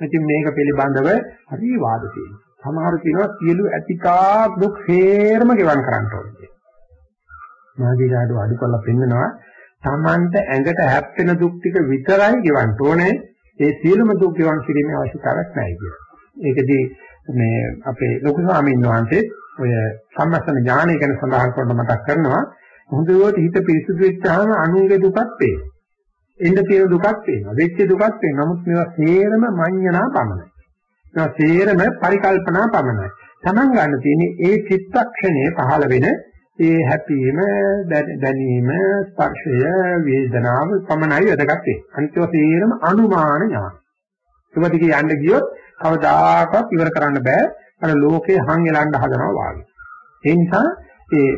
ඉතින් මේක පිළිබඳව හරි වාද තියෙනවා. සමහර කියනවා සියලු ඇතිකා දුක් හේරම ගෙවම් කරන්න ඕනේ. මාදිලාඩු අඩු කරලා පෙන්නනවා Tamanta ඇඟට හැප්පෙන දුක් ටික විතරයි ගෙවන්න ඕනේ. ඒ සියලුම දුක් ගෙවම් කිරීමේ අවශ්‍යතාවයක් නැහැ කියලා. ඒකදී මේ අපේ ලොකු ස්වාමීන් වහන්සේ ඔය සම්මස්තන ඥානය ගැන සඳහන් කරන මතක් කරනවා. හොඳට හිත පිරිසුදු වෙච්චාම අනුන්ගේ දුකත් පේනවා. එන්න තියෙන දුකක් තියෙනවා. වෙච්ච දුකක් තියෙනවා. නමුත් මේවා සේරම මඤ්ඤණා පමණයි. මේවා සේරම පරිකල්පනා පමණයි. Taman ගන්න තියෙන්නේ ඒ චිත්තක්ෂණයේ පහළ වෙන ඒ හැපීම, දැනීම, ස්පර්ශය, වේදනාව පමණයි වැදගත් වෙන්නේ. අනිත් ඒවා සේරම අනුමාන ඥාන. ඒවා දිගේ යන්න ගියොත් කවදාකවත් ඉවර කරන්න බෑ. අර ලෝකේ හං එලන්න හදනවා වාගේ. ඒ නිසා ඒ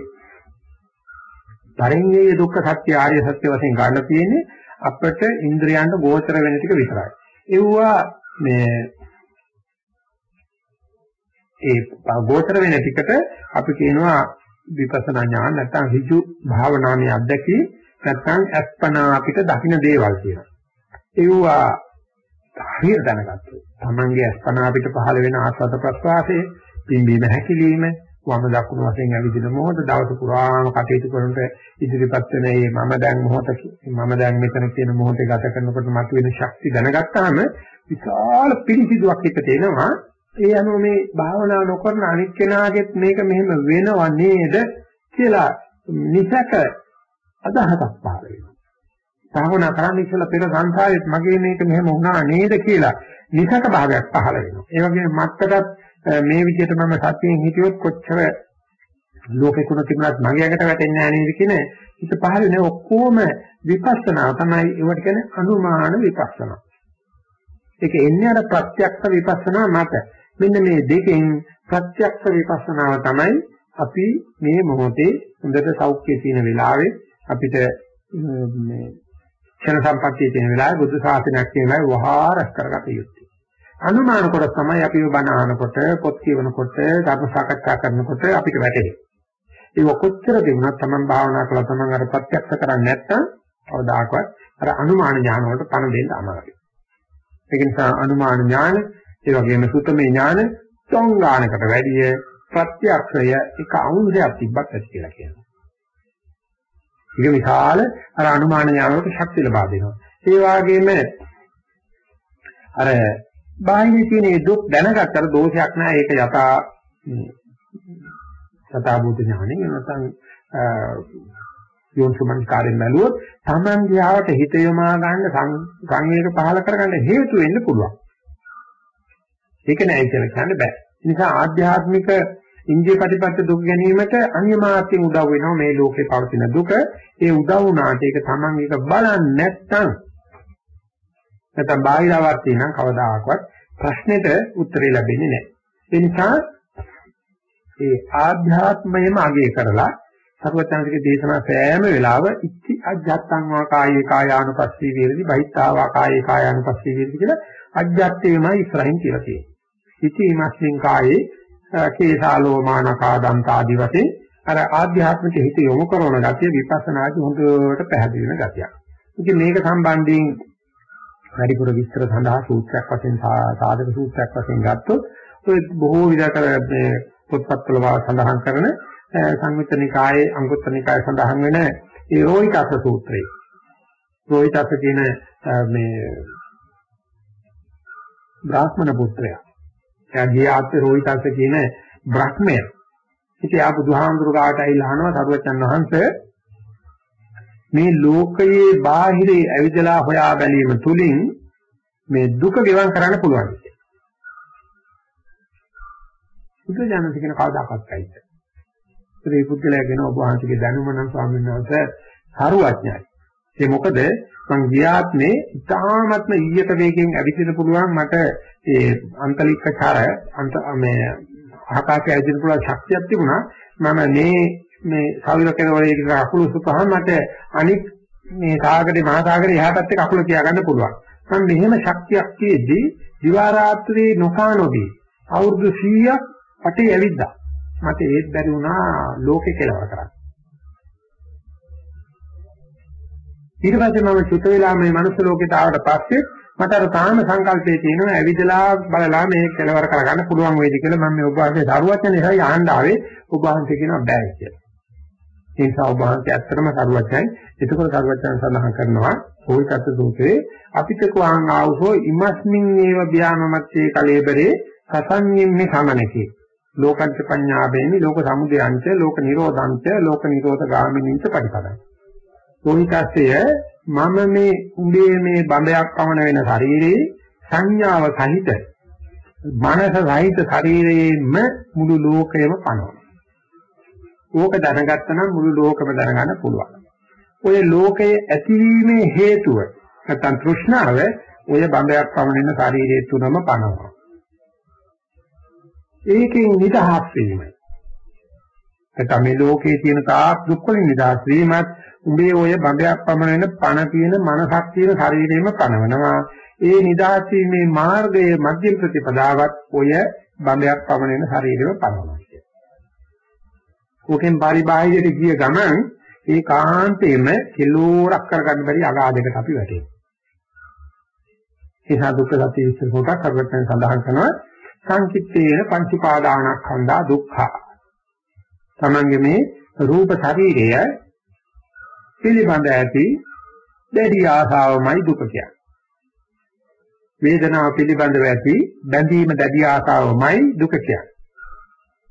පරිඤ්ඤය දුක්ඛ සත්‍ය ආර්ය සත්‍ය වශයෙන් ගන්න තියෙන්නේ අපට ඉන්ද්‍රයන්ට ගෝචර වෙන ටික විතරයි. ඒවා මේ ඒ ගෝචර වෙන ටිකට අපි කියනවා විපස්සනා ඥාන නැත්නම් හිජු භාවනාමය අධ්‍යක්ී නැත්නම් අස්පනා අපිට දකින්න දේවල් කියනවා. ඒවා හරියට දැනගත්තොත් තමන්ගේ අස්පනා අපිට පහළ වෙන ආස්වාද ප්‍රස්වාසයේ පිම්බීම හැකිලිම වම දකුණු වශයෙන් ඇවිදින මොහොත දවස පුරාම කටයුතු කරනකොට ඉදිරිපත් වෙන මේ මම දැන් මොහොත මම දැන් මෙතන කියන මොහොතේ ගත කරනකොට මතුවෙන ශක්තිය දැනගත්තාම විශාල පිළිසිදුවක් හිතට එනවා. ඒ අනුව මේ භාවනා නොකරන අනිත් කෙනාගෙත් මේක මෙහෙම වෙනව නේද කියලා නිසක අදහසක් පහළ වෙනවා. භාවනා කරන්න ඉස්සෙල්ලා පෙර සංසාරෙත් මගේ මේක මෙහෙම වුණා නේද කියලා නිසක භාවයක් පහළ වෙනවා ඒ වගේම මත්තටත් මේ විදිහට මම සතියෙන් හිටියොත් කොච්චර ලෝකේ කුණ තිබුණත් මගේ අකට වැටෙන්නේ නැහැ නේද කියන හිත පහළ නේ ඔක්කොම විපස්සනා තමයි ඒවට කියන්නේ අනුමාන විපස්සනා. ඒක එන්නේ අර ප්‍රත්‍යක්ෂ විපස්සනා මත. මෙන්න මේ දෙකෙන් ප්‍රත්‍යක්ෂ විපස්සනාව තමයි අපි මේ මොහොතේ හොඳට සෞඛ්‍ය තියෙන වෙලාවේ අපිට මේ ක්ෂණ සම්පත්තිය තියෙන වෙලාවේ බුදු ශාසනයක් කියන වෙලාවේ වහා රැස් කරගත යුතුයි. අනුමාන කොට තමයි අපි බණ අහනකොට පොත් කියවනකොට ධර්ම සාකච්ඡා කරනකොට අපිට වැටහෙන්නේ. ඒක කොච්චර දෙවුණත් Taman භාවනා කළා Taman අර ප්‍රත්‍යක්ෂ කරන්නේ නැත්නම් කවදාකවත් අර අනුමාන ඥාන වලට පණ දෙන්න අමාරුයි. ඒක නිසා අනුමාන ඥාන ඒ වගේම සුතමේ ඥාන සංගානකට වැඩිය ප්‍රත්‍යක්ෂය එක අංශයක් තිබ්බත් ඇති කියලා කියනවා. ඒක විශාල අර අනුමාන ඥාන වලට ශක්තිය ලබා දෙනවා. ඒ වගේම අර බාහිර තියෙන දුක් දැනගත්තට දෝෂයක් නෑ ඒක යථා සතා භූත ඥානෙ නැත්නම් යෝනිසමනිකාරයෙන් බැලුවොත් තමන්ගේ ආවට හිත යොමා ගන්න සංවේග පහල කරගන්න හේතු වෙන්න පුළුවන්. ඒක නෑ කියලා කියන්න බෑ. ඒ නිසා ආධ්‍යාත්මික ඉන්ද්‍රිය ප්‍රතිපත්ත දුක් ගැනීමට අනියමාත්යෙන් උදව් වෙනවා මේ ලෝකේ පවතින දුක. ඒ උදව් වුණාට ඒක තමන් එක බලන්නේ නැත්නම් නැත්නම් බාහිරවර්ති නම් කවදාකවත් ප්‍රශ්නෙට උත්තරේ ලැබෙන්නේ නැහැ. ඒ නිසා ඒ ආධ්‍යාත්මයම අගය කරලා සර්වඥාන්සේගේ දේශනා සෑම වෙලාව ඉච්ඡි අජත්තං වා කායේ කායානුපස්සී වේරති බහිත්තාවා කායේ කායානුපස්සී වේරති කියලා අජත්තේමයි ඉස්සරහින් කියලා තියෙනවා. ඉති ඉමස්මින් කායේ කේසාලෝ මානකා දන්තා ආදි වශයෙන් අර ආධ්‍යාත්මික හිත යොමු කරන ගතිය විපස්සනාදී හොඳට පැහැදිලි වෙන ගතියක්. ඉතින් මේක සම්බන්ධයෙන් වැඩිපුර විස්තර සඳහා සූත්‍රයක් වශයෙන් සාධක සූත්‍රයක් වශයෙන් ගත්තොත් ඔය බොහෝ විදිහට මේ පොත්පත්වල සඳහන් කරන සංයුත්ත නිකායේ අංගුත්තර නිකායේ සඳහන් වෙන ඒ රෝහිතස සූත්‍රය. රෝහිතස කියන මේ බ්‍රාහ්මණ පුත්‍රයා. එයාගේ ආත්ම රෝහිතස කියන බ්‍රහ්මය. ඉතින් ආ බුදුහාමුදුරු ගාට ඇවිල්ලා අහනවා සරුවචන් වහන්සේ මේ ලෝකයේ බාහිරේ ඇවිදලා හොයා බැලීම තුලින් මේ දුක ගෙවන් කරන්න පුළුවන්. බුදු දහම කියන කවදාකවත් ඇයිද? ඒ පුද්ගලයාගෙන ඔබ වහන්සේගේ දැනුම නම් ස්වාමීන් වහන්සේ සරුවඥයි. ඒ මොකද මං ගියාත්මේ ඉතාමත්ම ඊයත වේගෙන් ඇවිදින්න පුළුවන් මට ඒ අන්තලික චාර අන්ත මේ ආකාශය ඇවිදින්න පුළුවන් ශක්තියක් තිබුණා. මම මේ මේ සාවිර කෙරවලේ කියන අකුළු සුපහන් මට අනිත් මේ සාගරේ මහා සාගරේ එහා පැත්තේ අකුළු තියාගන්න පුළුවන්. මම මෙහෙම ශක්තියක් තියෙද්දී දිවා රාත්‍රී නොකානෝදී අවුරුදු 100ක් අටේ ඇවිද්දා. මට ඒත් බැරි වුණා ලෝකේ කෙලවර කරන්න. ඊට පස්සේ මම චුත වෙලා මේ මනුස්ස ලෝකෙට ආවට පස්සේ මට අර තාම සංකල්පයේ තියෙනවා ඇවිදලා බලලා මේ කෙලවර කරගන්න පුළුවන් වේද කියලා මම මේ ඔබ වහන්සේ දරුවත් නිසා යහන්න ආවේ ඔබ වහන්සේ කියනවා බෑ කියලා. ඒ නිසා ඔබ වහන්සේ ඇත්තටම කරුවචයි. එතකොට කරුවචයන් සඳහන් කරනවා ඕයිකත් සූත්‍රයේ අපිට කවාං ආවෝ ඉමස්මින් ඒව බ්‍යාමමත්තේ කලේබරේ සසඤ්ඤින්නේ සමනකේ. ලෝකංච පඤ්ඤාබේමි ලෝක සමුදයංච ලෝක නිරෝධංච ලෝක නිරෝධ ගාමිනීංච පටිපදයි. කොහිකස්සය මම මේ උඹේ මේ බඹයක් පමණ වෙන ශරීරේ සංඥාව සහිත මනස සහිත ශරීරයේම මුළු ලෝකයම පනවනවා. ඕක දැනගත්තනම් මුළු ලෝකෙම දැනගන්න පුළුවන්. ඔය ලෝකයේ ඇතිවීමේ හේතුව නැත්නම් තෘෂ්ණාව ඔය බඹයක් පමණ වෙන ශරීරයේ තුනම පනවනවා. ඒකෙන් නිදහස් වීමයි. නැත්නම් මේ ලෝකයේ තියෙන තාක් දුක් වලින් නිදහස් වීමත් උඹේ ඔය බඹයක් පමණ වෙන පණ තියෙන මනසක් තියෙන ශරීරෙම පනවනවා. ඒ නිදහස් වීමේ මාර්ගයේ මධ්‍යම ප්‍රතිපදාවත් ඔය බඹයක් පමණ වෙන ශරීරෙම පනවනවා කියන්නේ. ඕකෙන් පරිබාහිරට ගිය ගමන් ඒ කාන්තේම කෙලෝරක් කරගන්න බැරි අගාධයකට අපි වැටෙනවා. ඒ සාදුක්ක සත්‍ය විස්තර කොටක් කරගන්න සඳහන් කරනවා සංකිට්ඨේන පංච පාදානස්කන්ධා දුක්ඛ. තමන්ගේ මේ රූප ශරීරය පිළිබඳ ඇති දැඩි ආසාවමයි දුක කියන්නේ. වේදනාව පිළිබඳව ඇති බැඳීම දැඩි ආසාවමයි දුක කියන්නේ.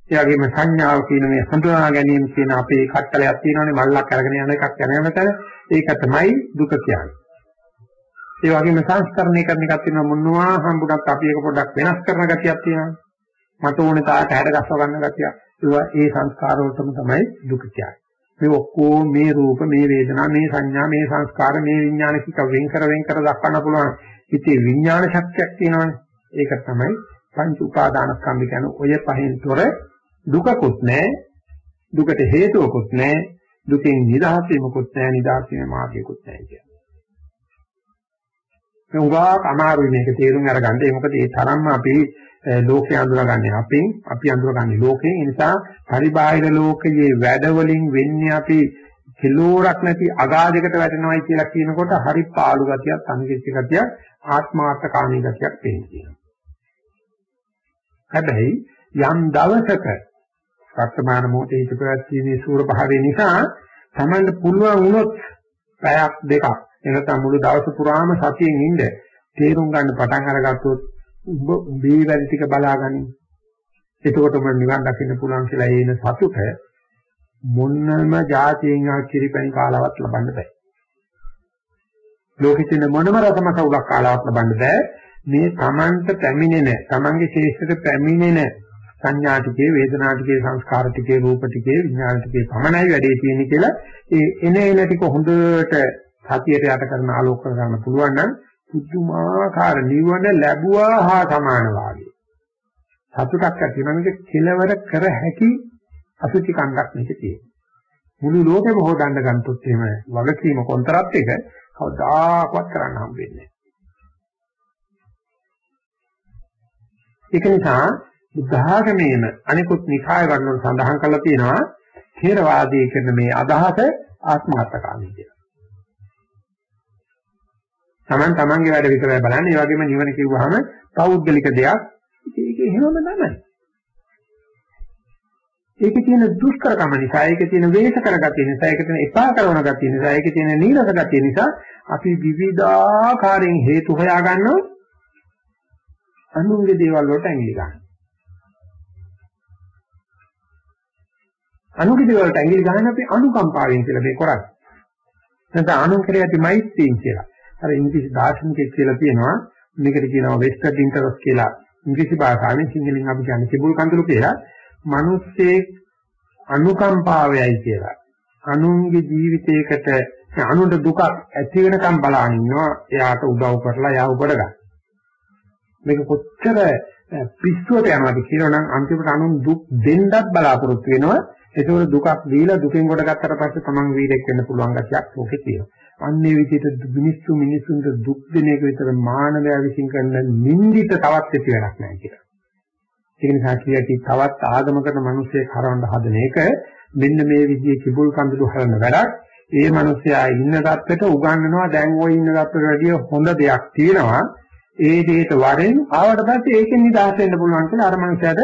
ඒ වගේම සංඥාව කියන මේ හඳුනා ගැනීම කියන අපේ කට්ටලයක් තියෙනවානේ මල්ලක් අරගෙන යන එකක් යන යනතන ඒක තමයි දුක කියන්නේ. ඒ වගේම සංස්කරණය කරන එකක් තියෙනවා මොනවා හම්බුණත් අපි ඒක පොඩ්ඩක් වෙනස් කරන ගතියක් තියෙනවා. මට ඕනේ තාට හැඩ ගස්ව ගන්න ගතිය. ඒවා ඒ සංස්කාර වලටම තමයි දුක කියන්නේ. මේ ඔක්කොම මේ රූප, මේ වේදනා, මේ සංඥා, මේ සංස්කාර, මේ විඥාන කික වෙන් කර වෙන් කර දක්වන්න පුළුවන්. ඉතින් විඥාන ශක්තියක් තියෙනවානේ. ඒක තමයි පංච උපාදානස්කන්ධ කියන ඔය පහෙන් තොර දුකකුත් නැහැ. දුකට හේතුවකුත් නැහැ. දුකෙන් නිදහස් වීමකුත් නැහැ. නිදහස් වීමේ මාර්ගයකුත් නැහැ කියන්නේ. උගාක් අමාරුයි මේක තේරුම් අරගන්න. ඒ මොකද ඒ තරම්ම අපි ලෝකේ අඳුරගන්නේ අපෙන්, අපි අඳුරගන්නේ ලෝකයෙන්. ඒ නිසා පරිබාහිර ලෝකයේ වැඩ වලින් වෙන්නේ අපි කිලෝරක් නැති අගාධයකට වැටෙනවයි කියලා කියනකොට හරි පාළු ගතියක්, සංකීර්ණ ගතියක්, ආත්මාර්ථකාමී ගතියක් පේනවා. හැබැයි යම් දවසක වර්තමාන මොහොතේ හිත පැවැත්ීමේ සූර භාවය නිසා Tamanට පුළුවන් වුණොත් පැයක් දෙකක් එනතම් මුළු දවස පුරාම සතියෙන් ඉන්න තේරුම් ගන්න පටන් අරගත්තොත් උඹ උඹේ වැඩ ටික බලාගනින්. එතකොට ඔබ නිවන් දකින්න පුළුවන් කියලා එන සතුට මොන්නම જાතියෙන් ආ කිරිපැණි කාලවත් ලබන්න බෑ. ලෝකෙ තියෙන මොනම රසමස උලක් කාලවත් ලබන්න බෑ. මේ Tamanට පැමිණෙන, Tamanගේ ශේෂ්ඨට පැමිණෙන සංඥා ටිකේ, වේදනා ටිකේ, සංස්කාර ටිකේ, රූප ටිකේ, විඥාන ටිකේ පමණයි වැඩේ තියෙන්නේ කියලා ඒ එන එන ටික හොඳට සතියට යට කරන ආලෝක කර ගන්න පුළුවන් නම් පුදුමාකාර නිවන ලැබුවා හා සමාන වාගේ. සතුටක් ඇති වෙන මේක කෙලවර කර හැකි අසුචි කණ්ඩක් මේක තියෙනවා. මුළු ලෝකෙම හොදන්න ගන්නතොත් එහෙම වගකීම කොන්තරත් එක කවදාකවත් කරන්න හම්බෙන්නේ නැහැ. ඒක නිසා බුද්ධාගමේම අනිකුත් නිකාය වර්ණන සඳහන් කරලා තියෙනවා ථේරවාදී කියන මේ අදහස ආත්මార్థකාමී කියලා. Taman tamanගේ වැඩ විතරයි බලන්නේ. ඒ වගේම නිවන කිව්වහම පෞද්ගලික දෙයක්. ඒක එහෙමම තමයි. ඒකේ තියෙන දුෂ්කරකම නිසා, ඒකේ තියෙන වේශ කරගතිය නිසා, ඒකේ තියෙන එපා කරන ගතිය නිසා, ඒකේ තියෙන නීරස ගතිය නිසා අපි විවිධාකාරයෙන් හේතු හොයා ගන්නවා අනුන්ගේ දේවල් වලට ඇඟිලි ගන්න. අනුන්ගේ දේවල් වලට ඇඟිලි ගන්න අපි අනුකම්පාවෙන් කියලා මේ කරන්නේ. නැත්නම් අනුන් කෙරේ ඇති මෛත්‍රියෙන් කියලා. අර ඉංග්‍රීසි දාර්ශනිකයෙක් කියලා කියනවා මේකට කියනවා වෙස්ටර්න් ඉන්ටරස් කියලා. ඉංග්‍රීසි භාෂාවෙන් සිංහලෙන් අපි කියන්නේ කිඹුල් කඳුළු කියලා. මිනිස්සේ අනුකම්පාවයයි කියලා. අනුන්ගේ ජීවිතයකට අනුන්ට දුකක් ඇති වෙනකම් බලන ඉන්නවා එයාට උදව් කරලා එයා උපර ගන්න. මේක කොච්චර පිස්සුවට යනවද කියලා නම් අන්තිමට අනුන් දුක් දෙන්නත් බලාපොරොත්තු වෙනවා. ඒකවල දුකක් දීලා දුකෙන් කොට ගත්තට පස්සේ තමන් වීරෙක් වෙන්න පුළුවන් ගැටියක් ලෝකේ තියෙනවා. අන්නේ විදිහට මිනිස්සු මිනිසුන්ට දුක් දෙන එක විතර මානවයා විසින් කරන නිඳිත තවත් ඇති වැඩක් නැහැ කියලා. ඒ නිසා කීයටි තවත් ආගමකට මිනිස්සේ කරවන්න හදන එක මෙන්න මේ විදිහේ කිඹුල් කඳුළු හරන වැඩක්. ඒ මිනිස්යා ඉන්න තත්ත්වයට උගන්වනවා දැන් ওই ඉන්න තත්ත්වයට වැඩිය හොඳ දෙයක් තියෙනවා. ඒ දෙයට වරෙන් ආවට පස්සේ ඒකෙන් නිදහස් වෙන්න පුළුවන් කියලා අර මිනිස්යාට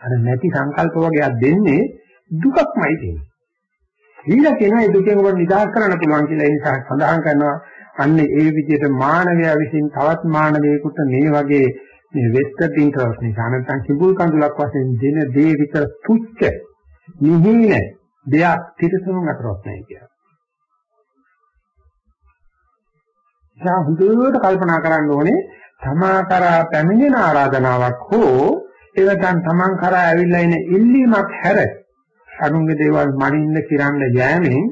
අර නැති සංකල්ප වගේක් දෙන්නේ දුකක්මයි තියෙන්නේ. ඊළඟ කෙනා ඒ දුකෙන් ඔබ නිදහස් කරන්න පුළුවන් කියලා ඒ නිසා සඳහන් කරනවා අන්නේ ඒ විදිහට මානවයා විසින් තවත් මානවයෙකුට මේ වගේ මේ වෙස්ටර් ඉන්ටරස් නිසා නැත්නම් කිඹුල් කඳුලක් වශයෙන් දෙන දේ විතර තුච්ච නිහින දෙයක් තිරසනුන් අතරවත් නැහැ කියලා. එයා හොඳට කල්පනා කරන්න ඕනේ තමා කරා පැමිණෙන ආරාධනාවක් හෝ එවතන් තමන් කරා ඇවිල්ලා ඉන ඉල්ලීමක් හැර අනුන්ගේ දේවල් මනින්න කිරන්න යෑමෙන්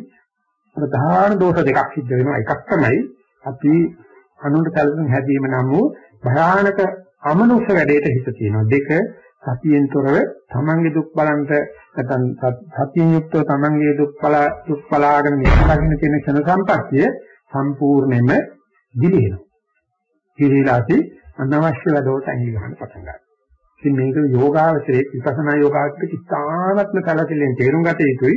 ප්‍රධාන දෝෂ දෙකක් සිද්ධ වෙනවා එකක් තමයි අපි අනුන්ට සැලසුම් හැදීම නම් වූ භයානක අමනුෂ්‍ය වැඩේට හිත තියෙනවා. දෙක සතියෙන් තොරව තමන්ගේ දුක් බලන්ට නැත්නම් සතියෙන් යුක්තව තමන්ගේ දුක් බල දුක් බලාගෙන නිකලගෙන තියෙන ක්ෂණ සම්පත්තිය සම්පූර්ණයෙන්ම දිලිහෙනවා. දිලිලාති අනවශ්‍ය වැඩවලට ඇඟිලි ගන්න පටන් ගන්නවා. ඉතින් මේක යෝගාවචරයේ විපස්සනා යෝගාවචරයේ ඉතාමත්ම කලකිරෙන් තේරුම් ගත යුතුයි.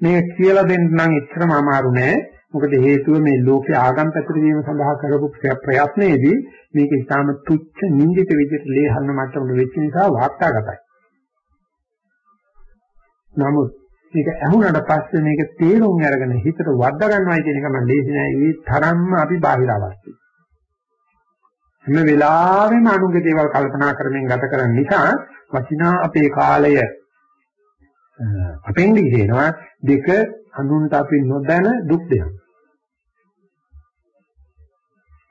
මේක කියලා දෙන්න නම් එච්චරම අමාරු නෑ. මොකද හේතුව මේ ලෝකේ ආගම් පැතිර වීම සඳහා කරපු ප්‍රයත්නයේදී මේක ඉතාම තුච්ච නින්දිත විදිහට ලේහන්න මට්ටමට වෙච්ච නිසා වාර්තාගතයි. නමුත් මේක ඇහුණාට පස්සේ මේක තේරුම් අරගෙන හිතට වද්දා ගන්නවයි කියන එක මම ලේසි නෑ. ඒ තරම්ම අපි බාහිර අවස්ථයි. හැම වෙලාවෙම අනුගේ දේවල් කල්පනා කරමින් ගත කරන නිසා වචිනා අපේ කාලය අපෙන් දිගෙනවා දෙක අනුන්ට අපි නොදැන දුක් දෙනවා.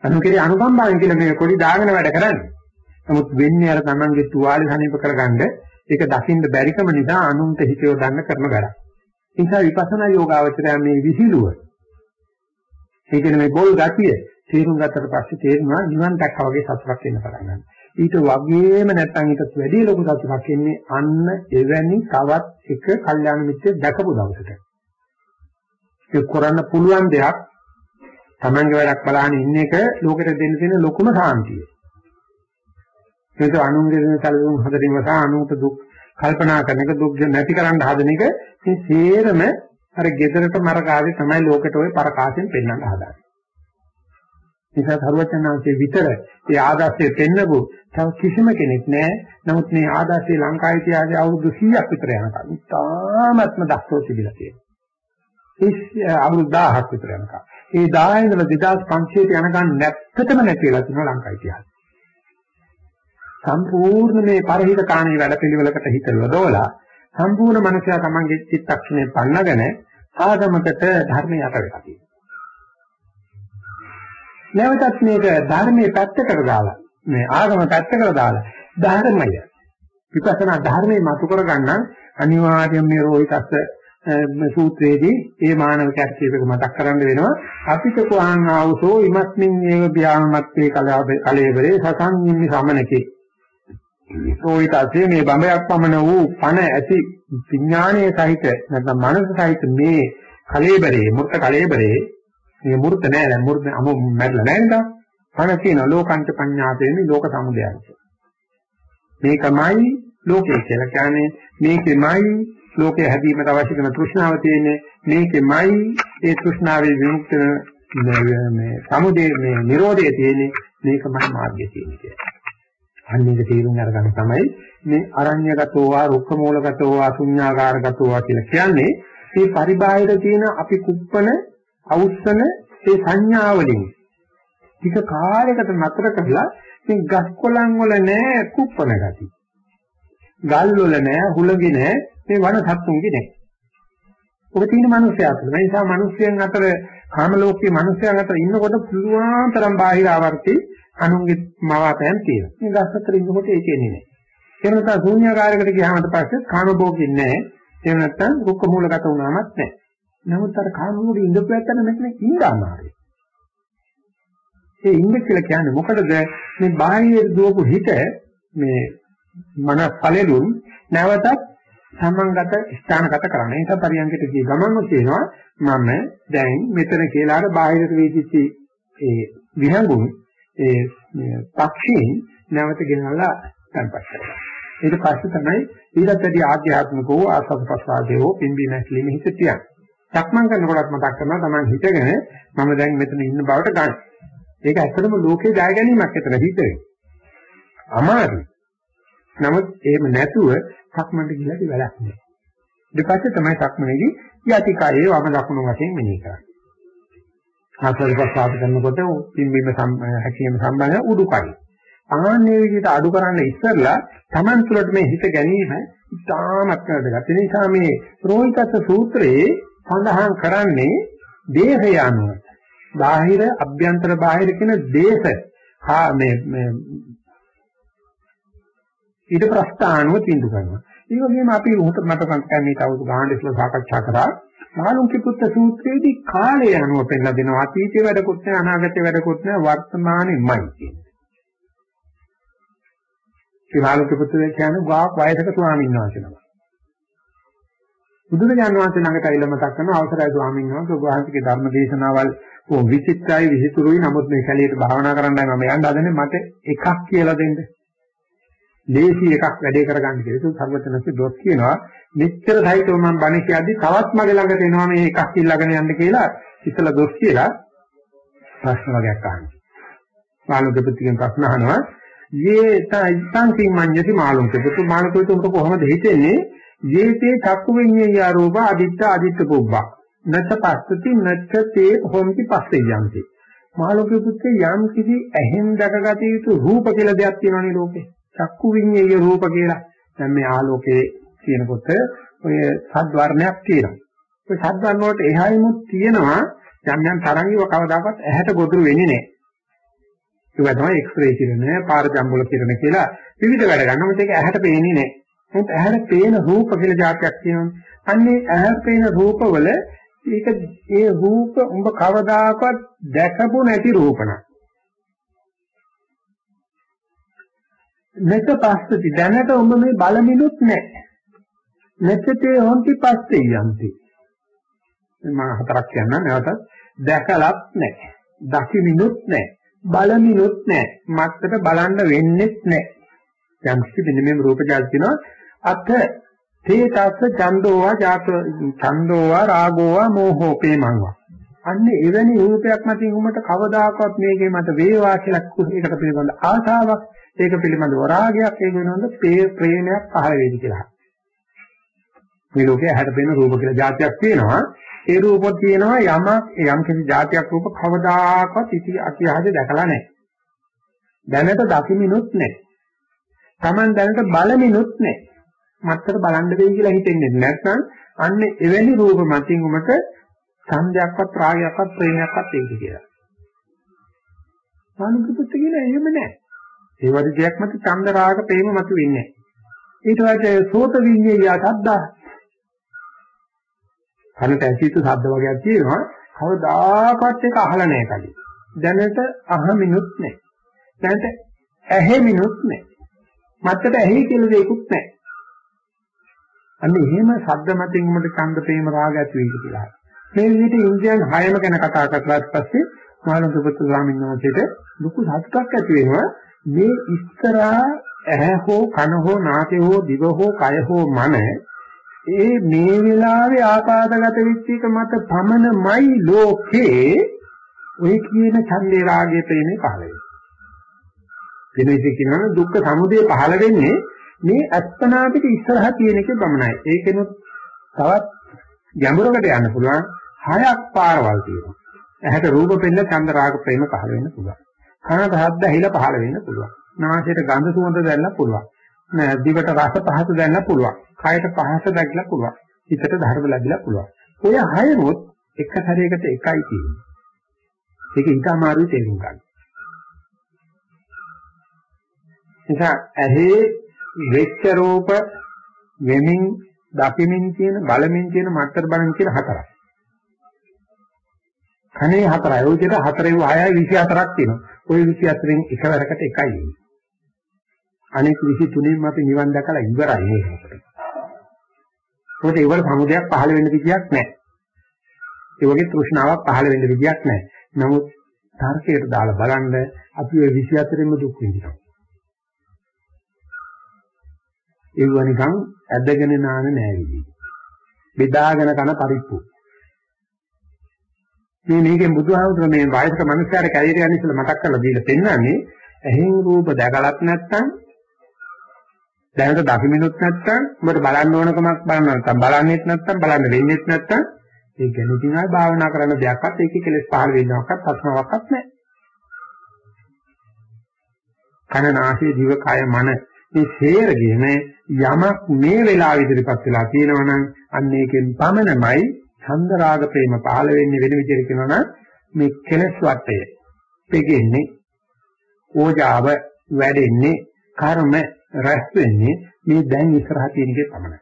අනුකේ අනුකම්පාවෙන් කියලා මේ කොඩි දාගෙන වැඩ කරන්නේ. නමුත් වෙන්නේ අර Tamange තුවාලේ සනීප කරගන්න ඒක දකින්න බැරිකම නිසා අනුන්ට හිතේ දාන්න කරන වැඩක්. ඒ නිසා විපස්සනා යෝගාවචරය මේ විහිළුව. ඒ කියන්නේ මේ බොල් ගතිය තේරුම් ගත්තට පස්සේ තේරෙනවා නිවන් දැක්කා වගේ සතුටක් එන්න පටන් ගන්නවා. ඊට වගේම නැත්නම් ඊට වැඩි ලොකු සතුටක් එන්නේ අන්න එවැනි තවත් එක කල්යාණ මිත්‍රයෙක් දැකපු දවසට. ඒක කරන්න පුළුවන් දෙයක් තමන්ගේ වැඩක් බලන්න ඉන්න එක ලෝකෙට දෙන්න තියෙන ලොකුම සාන්තිය. ඒක අනුන්ගේ දෙන සැලසුම් හදරින්ම සහ අනුන්ට දුක් කල්පනා කරන එක දුක් නැති කරන්න හදන එක මේ සේරම අර gedarata මරකාවේ තමයි ලෝකෙට ওই පරකාසෙන් පෙන්වන්න හදාගන්නේ. නිසා ධර්මචන්නාංශයේ විතර ඒ ආදර්ශය පෙන්නපු තව කිසිම කෙනෙක් නැහැ. නමුත් මේ ආදර්ශය ලංකාවේ තියාගේ අවුරුදු 100ක් විතර යනකම් ඉතාමත්ම දක්ෂව තිබිලා තියෙනවා. ඒ අවුරුදු 1000ක් විතර යනකම්. ඒ 10 ඉඳලා 2500ට යනකම් නැත්තටම නැති වෙලා තියෙනවා ලංකා ඉතිහාසය. සම්පූර්ණ මේ පරිහිත කාණී වැඩ පිළිවෙලකට හිත යොදවලා සම්පූර්ණ මනසයා තමන්ගේ චිත්තක්ෂණය පන්නගෙන ආගමකට ධර්මය යට වෙලා තියෙනවා. නැවතත් මේක ධර්මයේ පැත්තකට දාලා මේ ආගම පැත්තකට දාලා ධර්මය විපස්සනා ධර්මයේ මතු කරගන්න අනිවාර්යයෙන් මේ රෝහිතස්ස සූත්‍රයේදී ඒ මානව කර්තව්‍යක මතක් කරන්න වෙනවා. අපිට කොහන් ආවසෝ ඉමත්මින් ඒව බ්‍යාමත්තේ කලේබරේ සසංගින්නි සමනකේ. රෝහිතස්සේ මේ බඹයක් පමණ වූ පණ ඇති විඥානයේ සහිත නැත්නම් මනස සහිත මේ කලේබරේ මූර්ත කලේබරේ මේ මූර්ත නෑ දැන් මූර්ත අමු මැරලා නෑ නේද? පණ කියන ලෝකංච පඤ්ඤාතේමි ලෝක සමුදයංච. මේකමයි ලෝකේ කියලා කියන්නේ මේකෙමයි ලෝකේ හැදීමට අවශ්‍ය කරන තෘෂ්ණාව තියෙන්නේ මේකෙමයි ඒ තෘෂ්ණාවේ විමුක්ත මේ සමුදේ මේ Nirodhe තියෙන්නේ මේකමයි මාර්ගය තියෙන්නේ කියලා. අන්න ඒක තේරුම් අරගන්න තමයි මේ අරඤ්‍යගතෝ වා රුක්කමූලගතෝ වා ශුඤ්ඤාකාරගතෝ වා කියලා කියන්නේ මේ පරිබාහිර තියෙන අපි කුප්පන අවුස්සන ඒ සංඥාවලින් ටික කාලයකට නතර කරලා මේ ගස් කොළන් වල නෑ කුප්පන ගති. ගල් වල නෑ හුලඟේ නෑ මේ වන සත්තුන්ගේ නෑ. ඔබ තියෙන මිනිස්යා තුළ. ඒ නිසා මිනිස්යන් අතර කාම ලෝකයේ මිනිස්යන් අතර ඉන්නකොට පුළුවන් තරම් බාහිර ආවර්ති අනුන්ගේ මවාපෑම් තියෙනවා. මේ ගස් අතර ඉන්නකොට ඒක එන්නේ නැහැ. එහෙම නැත්නම් ශූන්‍යාකාරයකට ගියාමට පස්සේ කාම භෝගින් නැහැ. එහෙම නැත්නම් රුක්ක මූලගත වුණාමත් නැහැ. නමුත් අර කාම භෝගි ඉඳපැත්තන මෙතන ඉඳාමාරයි. ඒ ඉන්න කියලා කියන්නේ මොකටද මේ බාහිර දුවපු හිත මේ මන ඵලෙලුන් නැවතත් සමංගත ස්ථානගත කරන්න. ඒ නිසා පරියන්කට ගිය ගමන්ම කියනවා මම දැන් මෙතන කියලා අර බාහිරට වේදිච්ච ඒ විහඟුන් ඒ පක්ෂීන් නැවත ගෙනල්ලා තැන්පත් කරනවා. ඊට පස්සේ තමයි ඊටත් වැඩි ආධ්‍යාත්මිකව ආසස් ප්‍රසාදේව පිම්බි නැස්ලිම හිත තියන්නේ. සක්මන් කරනකොටත් මතක් කරනවා තමයි හිතගෙන මම දැන් මෙතන ඉන්න බවට ගන්න. ඒක ඇත්තටම ලෝකේ ජය ගැනීමක් විතර හිතේ. අමාරුයි. නමුත් එහෙම නැතුව සක්මන්ට ගිහලා වැඩක් නෑ. ඊට පස්සේ තමයි සක්මනේදී යටිකයේ වම දකුණු වශයෙන් මෙනෙහි කරන්නේ. ආස්වාද කරනකොට පිම්බීම හැකීම සම්බන්ධ උඩුකය. ආන්නේ විදිහට අඩු කරන්න ඉස්සෙල්ලා Taman තුළට මේ හිත ගැනීම ඉතාමත් වැදගත්. ඒ නිසා මේ රෝහිතත් සූත්‍රයේ සඳහන් කරන්නේ දේහය අනුව. බාහිර අභ්‍යන්තර බාහිර කියන දේශ හා මේ මේ ඊට ප්‍රස්ථානුව තීන්දුව කරනවා. ඒ වගේම අපි උහත මතක ගන්න අවුරුදු ගානක් ඉස්සලා සාකච්ඡා කරා මාළුන්ගේ පුත්‍ර සූත්‍රයේදී කාලය අනුව පෙන්නලා දෙනවා අතීතේ වැඩකුත් නැහැ අනාගතේ වැඩකුත් නැහැ වර්තමානෙමයි කියන්නේ. ඒ මාළුන්ගේ පුත්‍රය කියන්නේ ගාක් වයසක ස්වාමීන් වහන්සේ නම. බුදුරජාණන් වහන්සේ ළඟට ඇවිල්ලා මතක් කරන අවසරයි ස්වාමීන් වහන්සේ ඔබ වහන්සේගේ ධර්ම දේශනාවල් ඕ විචිත්‍රයි විහිතුරුයි නමුත් මේ කැලියට භාවනා කරන්නයි මම යන්න හදන්නේ මට එකක් කියලා දෙන්න. දේශී එකක් වැඩේ කරගන්න කියලා. ඒක සර්වඥාන්සේ දොස් කියනවා. මෙච්චර සහිතව මම බණ කියද්දි තවත් මගේ ළඟට එනවා මේ එකක් ඉල්ලගෙන යන්න කියලා ඉතලා දොස් කියලා ප්‍රශ්න වගේක් අහනවා. මාළුකපතිගෙන් ප්‍රශ්න අහනවා. "යේ තයිතං කිමඤ්ඤති මාළුකපතු මාළුකපතු කොහොමද හිතෙන්නේ? යේතේ චක්කු විඤ්ඤාය රූප අදිත්ත අදිත්ත පුබ්බා. නච්ච පස්සති නච්ච තේ හොන්ති පස්සේ යන්ති." මාළුකපුත්තේ යම් කිසි ඇහෙන් දැකගත යුතු රූප කියලා දෙයක් තියෙනවනේ ලෝකේ. චක්කු විඤ්ඤාය රූප කියලා. දැන් මේ ආලෝකයේ කියනකොට ඔය සද්වර්ණයක් තියෙනවා. ඔය සද්වර්ණ වලට එහායිමුත් තියෙනවා යම් යම් තරංගිව කවදාකවත් ඇහැට ගොදුරු වෙන්නේ නැහැ. ඒක තමයි එක්ස්රේ කිරණ, පාරජම්බුල කිරණ කියලා විවිධ වැඩ ගන්නවා. මොකද ඒක ඇහැට පේන්නේ නැහැ. මොකද ඇහැට පේන රූප කියලා જાතියක් තියෙනවා. අන්නේ ඇහැට පේන රූපවල ඒක ඒ රූප උඹ කවදාකවත් දැකපු නැති රූපණක්. නැත පස්සති දැනට උඹ මේ බලමිනුත් නැහැ. නැත්තේ හොන්ති පස්සේ යන්ති. මම හතරක් කියන්න නැවතත් දැකලත් නැහැ. දකිමිනුත් නැහැ. බලමිනුත් නැහැ. මත්තට බලන්න වෙන්නේත් නැහැ. යම් කිසි මෙන්න මේ රූප ජාති කියනවා අත තේතස්ස ඡන්தோවා ජාත ඡන්தோවා රාගෝවා මෝහෝපේ මංවා අන්න එවැනි රූපයක් මතින් උඹට කවදාකවත් මේකේ මට වේවා කියලා ඒකට පිළිබඳ ආශාවක් ඒක පිළිබඳ වරාගයක් ඒක වෙනවද ප්‍රේමයක් පහළ වෙයි කියලා. මේ ලෝකයේ හැටපෙන රූප කියලා જાතියක් තියෙනවා. ඒ රූප තියෙනවා යම යම් කිසි જાතියක් රූප කවදාකවත් ඉති අතිහාස දැකලා නැහැ. දැනට දකිමිනුත් නැහැ. Taman දැනට බලමිනුත් නැහැ. මත්තර බලන්න වෙයි කියලා හිතෙන්නේ නැත්නම් අන්න එවැනි රූප මතින් උමට සංඥාක්වත් රාගයක්වත් ප්‍රේමයක්වත් ඒක කියලා. සානුකූපත් කියන එහෙම නැහැ. ඒ වගේ දෙයක් මත ඡන්ද රාග ප්‍රේම මත වෙන්නේ නැහැ. ඊට පස්සේ සෝත විඤ්ඤාය සද්දා. කනට ඇසිත ශබ්ද වගේක් තියෙනවා. කවදාකවත් ඒක අහලා නැහැ කලින්. දැනට අහමිනුත් නැහැ. දැනට ඇහෙමිනුත් නැහැ. මත්තට ඇහි කියලා දෙයක්වත් නැහැ. අන්න එහෙම ශබ්ද මතින් උඹට ඡන්ද ප්‍රේම රාග ඇති වෙයි කියලා. මේ විදිහට ඉන්ද්‍රියන් හයම ගැන කතා කරලාට පස්සේ මානසපුත්තු ස්වාමීන් වහන්සේට ලොකු සතුටක් ඇති වෙනවා මේ ඉස්තරා ඇහැ හෝ කන හෝ නාසය හෝ දිව හෝ කය හෝ මන ඒ මේ වෙලාවේ ආපාදගත වෙච්ච එක මත පමණමයි ලෝකේ ඔය කියන ඡන්දේ රාගයේ ප්‍රේමේ පහළ වෙන්නේ. වෙන විදිහකින් කියනවා දුක්ඛ සමුදය පහළ වෙන්නේ මේ අස්පනාපිට ඉස්සරහ තියෙන එකේ පමණයි. ඒකෙනුත් තවත් ගැඹුරකට යන්න පුළුවන් හයක් පාරවල් තියෙනවා. ඇහැට රූප පෙන්න චන්ද රාග ප්‍රේම පහළ වෙන්න පුළුවන්. කනට ශබ්ද ඇහිලා පහළ වෙන්න පුළුවන්. නාසයට ගඳ සුවඳ දැනෙන්න පුළුවන්. දිවට රස පහස දැනෙන්න පුළුවන්. කයට පහස දැකලා පුළුවන්. හිතට ධර්ම ලැබිලා පුළුවන්. ඔය හයනොත් එක සැරයකට එකයි තියෙන්නේ. ඒක ඊට අමාරුයි තේරුම් ගන්න. නිසා ඇහි වෙච්ච රූප වෙමින් දකිමින් කියන බලමින් කියන මත්තර බලමින් කියන හතරයි. කනේ හතරයි. ওই විදිහට 4 6යි 24ක් තියෙනවා. ওই 24න් එකවරකට එකයි. අනෙක් 23න් අපි නිවන් දැකලා ඉවරයි මේක. ඒකට ඒවල සමුදයක් පහළ වෙන්න විදියක් නැහැ. ඒ වගේ තෘෂ්ණාවක් පහළ වෙන්න විදියක් නැහැ. නමුත් තර්කයට දාලා බලන්න අපි ওই 24න්ම දුක් විඳිනවා. ඒව නිකන් ඇදගෙන නාන නෑ විදිහ. බෙදාගෙන කන පරිප්පු. මේ මේකෙන් බුදුහාමුදුර මේ වයසක මනුස්සයාට කැරියට යන්න ඉස්සෙල්ලා මතක් කරලා දීලා පෙන්නන්නේ ඇහෙන් රූප දැකලත් නැත්නම් දැනට දකිමිනුත් නැත්නම් උඹට බලන්න ඕනකමක් බලන්න නැත්නම් බලන්නෙත් නැත්නම් බලන්න වෙන්නේත් නැත්නම් ඒ කියන්නේ ඉතින් ආය භාවනා කරන දෙයක්වත් ඒකේ කෙලෙස් පහළ වෙනවක්වත් අත්මවක්වත් නැහැ. කන නාසය දිව කය මන මේ හේරගෙන යමක් මේ වෙලාව ඉදිරිපත් වෙලා තියෙනවා නම් අන්න ඒකෙන් පමණමයි ඡන්ද රාග ප්‍රේම පහළ වෙන්නේ වෙන විදිහට කියනවා නම් මේ කෙලස් වටය පෙගෙන්නේ ඕජාව වැඩෙන්නේ කර්ම රැස් වෙන්නේ මේ දැන් ඉස්සරහ තියෙන එකේ පමණයි.